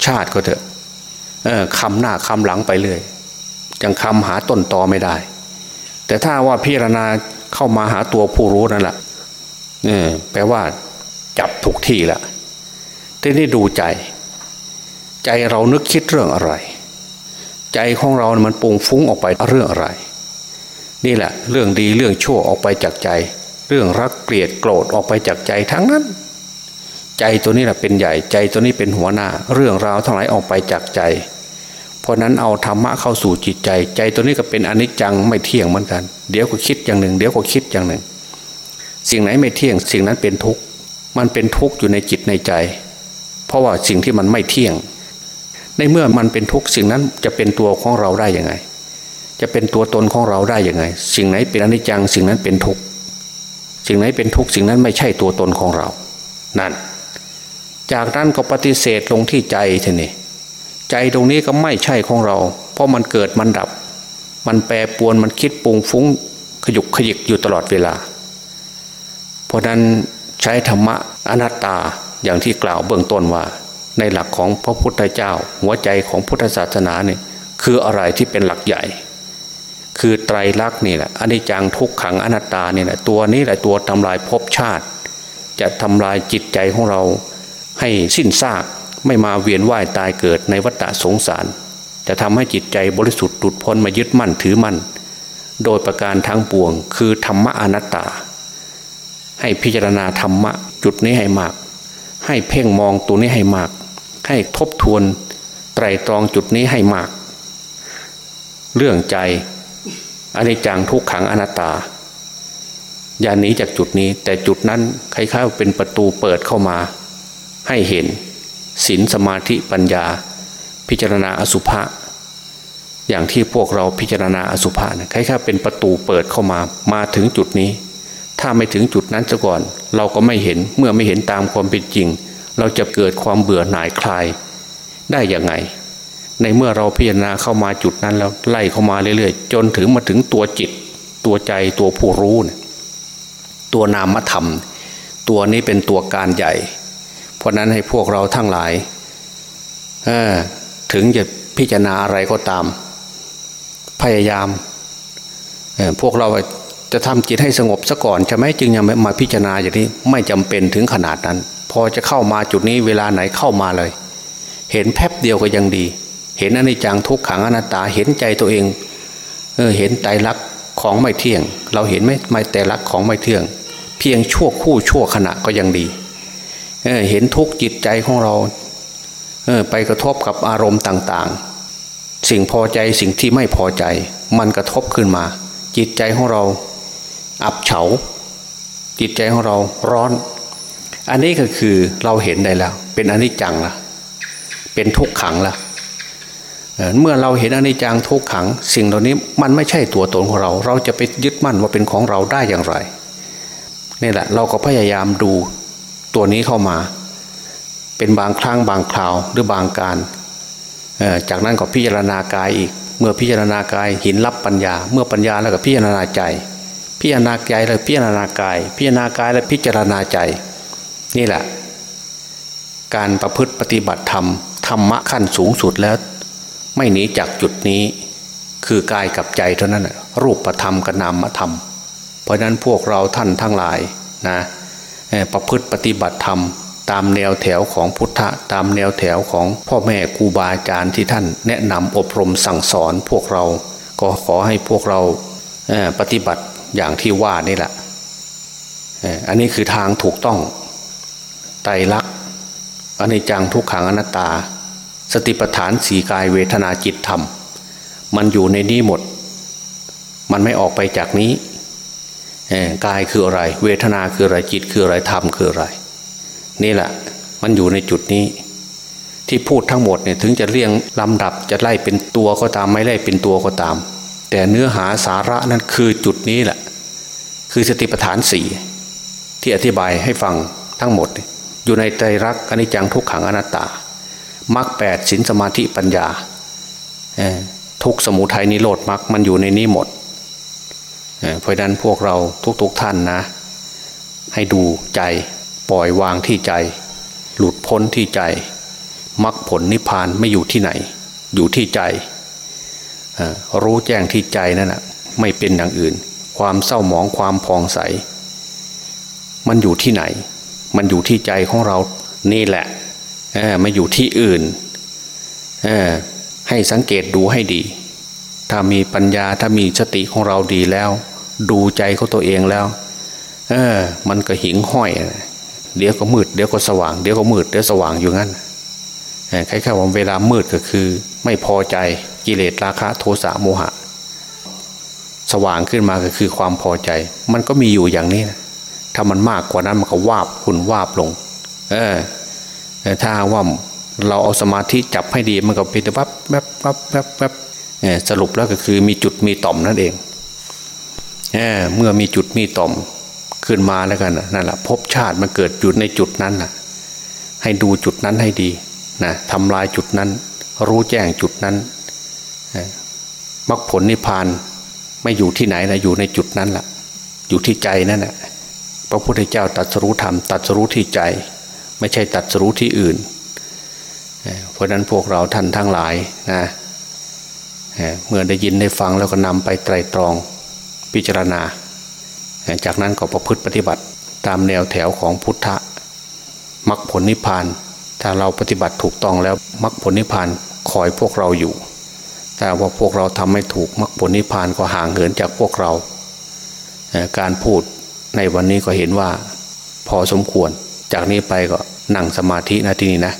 ชาติก็เถอะคำหน้าคำหลังไปเลยยังคำหาต้นตอไม่ได้ แต่ถ้าว่าพิจารณาเข้ามาหาตัวผู้รู้นั่นแหละเออแปลว่าจับถูกที่ละทีนี้ดูใจ ใจเรานึกคิดเรื่องอะไร ใจของเรา มันปุงฟุ้งออกไปเรื่องอะไร นี่แหละ เรื่องดีเรื่องชั่วออกไปจากใจ เรื่องรักเกลียดโกรธออกไปจากใจทั้งนั้น ใจตัวนี้แหละเป็นใหญ่ใจตัวนี้เป็นหัวหน้า เรื่องราวทั้งหลายออกไปจากใจ เพราะนั้นเอาธรรมะเข้าสู่จิตใจ ใจตัวนี้ก็เป็นอนิจจังไม่เที่ยงเหมือนกัน เดี๋ยวก็คิดอย่างหนึ่ง เดี๋ยวก็คิดอย่างหนึ่ง สิ่งไหนไม่เที่ยง สิ่งนั้นเป็นทุกข์มันเป็นทุกข์อยู่ในจิตในใจ เพราะว่าสิ่งที่มันไม่เที่ยง ในเมื่อมันเป็นทุกข์สิ่งนั้นจะเป็นตัวของเราได้ยังไง จะเป็นตัวตนของเราได้ยังไง สิ่งไหนเป็นอนิจจัง สิ่งนั้นเป็นทุกข์สิ่งไหนเป็นทุกข์สิ่งนั้นไม่ใช่ตัวตนของเรา นั่น จากนั้นก็ปฏิเสธลงที่ใจทีนี้ใจตรงนี้ก็ไม่ใช่ของเรา เพราะมันเกิดมันดับ มันแปรปวนมันคิดปุงฟุ้งขยุกขยิกอยู่ตลอดเวลา เพราะนั้นใช้ธรรมะอนัตตาอย่างที่กล่าวเบื้องต้นว่า ในหลักของพระพุทธเจ้า หัวใจของพุทธศาสนาเนี่ยคืออะไรที่เป็นหลักใหญ่ คือไตรลักษณ์นี่แหละอนิจจังทุกขังอนัตตาเนี่ยแหละตัวนี้แหละตัวทำลายภพชาติ จะทำลายจิตใจของเรา ให้สิ้นซากไม่มาเวียนว่ายตายเกิดในวัฏสงสาร จะทำให้จิตใจบริสุทธิ์หลุดพ้นมายึดมั่นถือมั่น โดยประการทั้งปวง คือธรรมะอนัตตา ให้พิจารณาธรรมะจุดนี้ให้มาก ให้เพ่งมองตัวนี้ให้มาก ให้ทบทวนไตรตรองจุดนี้ให้มาก เรื่องใจอนิจจังทุกขังอนัตตา อย่าหนีจากจุดนี้แต่จุดนั้นคล้ายๆเป็นประตูเปิดเข้ามา ให้เห็นศีลสมาธิปัญญา พิจารณาอสุภะอย่างที่พวกเราพิจารณาอสุภะนะคล้ายๆเป็นประตูเปิดเข้ามามาถึงจุดนี้ ถ้าไม่ถึงจุดนั้นซะก่อน เราก็ไม่เห็นเมื่อไม่เห็นตามความเป็นจริง เราจะเกิดความเบื่อหน่ายคลาย ได้ย่างไง ในเมื่อเราพิจารณาเข้ามาจุดนั้นแล้วไล่เข้ามาเรื่อยๆ จนถึงมาถึงตัวจิต ตัวใจตัวผู้รู้นะตัวนามธรรม ตัวนี้เป็นตัวการใหญ่ เพราะนั้นให้พวกเราทั้งหลายถึงจะพิจารณาอะไรก็ตาม พยายามพวกเราจะทำจิตให้สงบซะก่อนใช่ไหมจึงยังมาพิจารณาอย่างนี้ไม่จำเป็นถึงขนาดนั้น พอจะเข้ามาจุดนี้เวลาไหนเข้ามาเลย เห็นแป๊บเดียวก็ยังดี เห็นอนิจจังทุกขังอนัตตาเห็นใจตัวเองเออเห็นใจรักของไม่เที่ยง เราเห็นไหมไม่แต่รักของไม่เที่ยง เพียงชั่วคู่ชั่วขณะก็ยังดี เเห็นทุกจิตใจของเราไปกระทบกับอารมณ์ต่างๆ สิ่งพอใจสิ่งที่ไม่พอใจ มันกระทบขึ้นมา จิตใจของเราอับเฉา จิตใจของเราร้อน อันนี้ก็คือเราเห็นได้แล้ว เป็นอนิจจังละเป็นทุกขังละเมื่อเราเห็นอนิจจังทุกขัง สิ่งเหล่านี้มันไม่ใช่ตัวตนของเรา เราจะไปยึดมั่นว่าเป็นของเราได้อย่างไรนี่แหละ เราก็พยายามดู ตัวนี้เข้ามา เป็นบางครั้งบางคราวหรือบางการ จากนั้นก็พิจารณากายอีก เมื่อพิจารณากายหินรับปัญญา เมื่อปัญญาแล้วก็พิจารณาใจ พิจารณาใจแล้วพิจารณากาย พิจารณากายแล้วพิจารณาใจ นี่แหละ การประพฤติปฏิบัติธรรมธรรมะขั้นสูงสุดแล้ว ไม่หนีจากจุดนี้ คือกายกับใจเท่านั้นรูปธรรมกับนามธรรม เพราะนั้นพวกเราท่านทั้งหลายนะ ประพฤติปฏิบัติธรรม ตามแนวแถวของพุทธะตามแนวแถวของพ่อแม่ครูบาอาจารย์ที่ท่านแนะนำอบรมสั่งสอนพวกเรา ก็ขอให้พวกเราปฏิบัติอย่างที่ว่านี่แหละอันนี้คือทางถูกต้องไตรลักษณ์อนิจจังทุกขังอนัตตา สติปัฏฐานสีกายเวทนาจิตธรรม มันอยู่ในนี้หมด มันไม่ออกไปจากนี้ กายคืออะไร เวทนาคืออะไรจิตคืออะไรธรรมคืออะไร นี่แหละมันอยู่ในจุดนี้ ที่พูดทั้งหมดเนี่ยถึงจะเรียงลำดับจะไล่เป็นตัวก็ตามไม่ไล่เป็นตัวก็ตาม แต่เนื้อหาสาระนั้นคือจุดนี้แหละ คือสติปัฏฐานสี่ที่อธิบายให้ฟังทั้งหมด อยู่ในใจรักอนิจจังทุกขังอนัตตามรรคแปดสินสมาธิปัญญาทุกสมุทัยนิโรธมรรคมันอยู่ในนี้หมด เพราะนั้นพวกเราทุกๆทท่านนะ ให้ดูใจปล่อยวางที่ใจ หลุดพ้นที่ใจมรรคผลนิพพานไม่อยู่ที่ไหน อยู่ที่ใจรู้แจ้งที่ใจนั่นแหะไม่เป็นอย่างอื่น ความเศร้าหมองความพองใส มันอยู่ที่ไหน มันอยู่ที่ใจของเรานี่แหละไม่อยู่ที่อื่นให้สังเกตดูให้ดี ถ้ามีปัญญาถ้ามีสติของเราดีแล้ว ดูใจเขาตัวเองแล้ว เออ มันก็หิงห้อย เดี๋ยวก็มืดเดี๋ยวก็สว่างเดี๋ยวก็มืดเดี๋ยวสว่างอยู่งั้นคล้ายๆว่าเวลามืดก็คือ ไม่พอใจกิเลสราคะโทสะโมหะ สว่างขึ้นมาก็คือความพอใจ มันก็มีอยู่อย่างนี้นะถ้ามันมากกว่านั้นมันก็วาบหุ่นวาบลง เออถ้าว่าเราเอาสมาธิจับให้ดีมันก็เป็นแบบแบบแบบแบบแบบสรุปแล้วก็คือมีจุดมีต่อมนั่นเอง เเมื่อมีจุดมีต่อมขึ้นมาแล้วกันนั่นแหละพบชาติมันเกิดอยู่ในจุดนั้นนะให้ดูจุดนั้นให้ดีนะทำลายจุดนั้น รู้แจ้งจุดนั้นมรรคผลนิพพานไม่อยู่ที่ไหนนะอยู่ในจุดนั้นแหละอยู่ที่ใจนั่นแหละพระพุทธเจ้าตัดสรู้ธรรมตัดสรู้ที่ใจ ไม่ใช่ตัดสรู้ที่อื่น เพราะนั้นพวกเราท่านทั้งหลายนะเมื่อได้ยินได้ฟังแล้วก็นำไปไตรตรอง พิจารณา จากนั้นก็ประพฤติปฏิบัติตามแนวแถวของพุทธมรรคผลนิพพาน ถ้าเราปฏิบัติถูกต้องแล้วมรรคผลนิพพานคอยพวกเราอยู่ แต่ว่าพวกเราทำไม่ถูกมรรคผลนิพพานก็ห่างเหินจากพวกเรา การพูดในวันนี้ก็เห็นว่าพอสมควร จากนี้ไปก็นั่งสมาธินะที่นี่นะ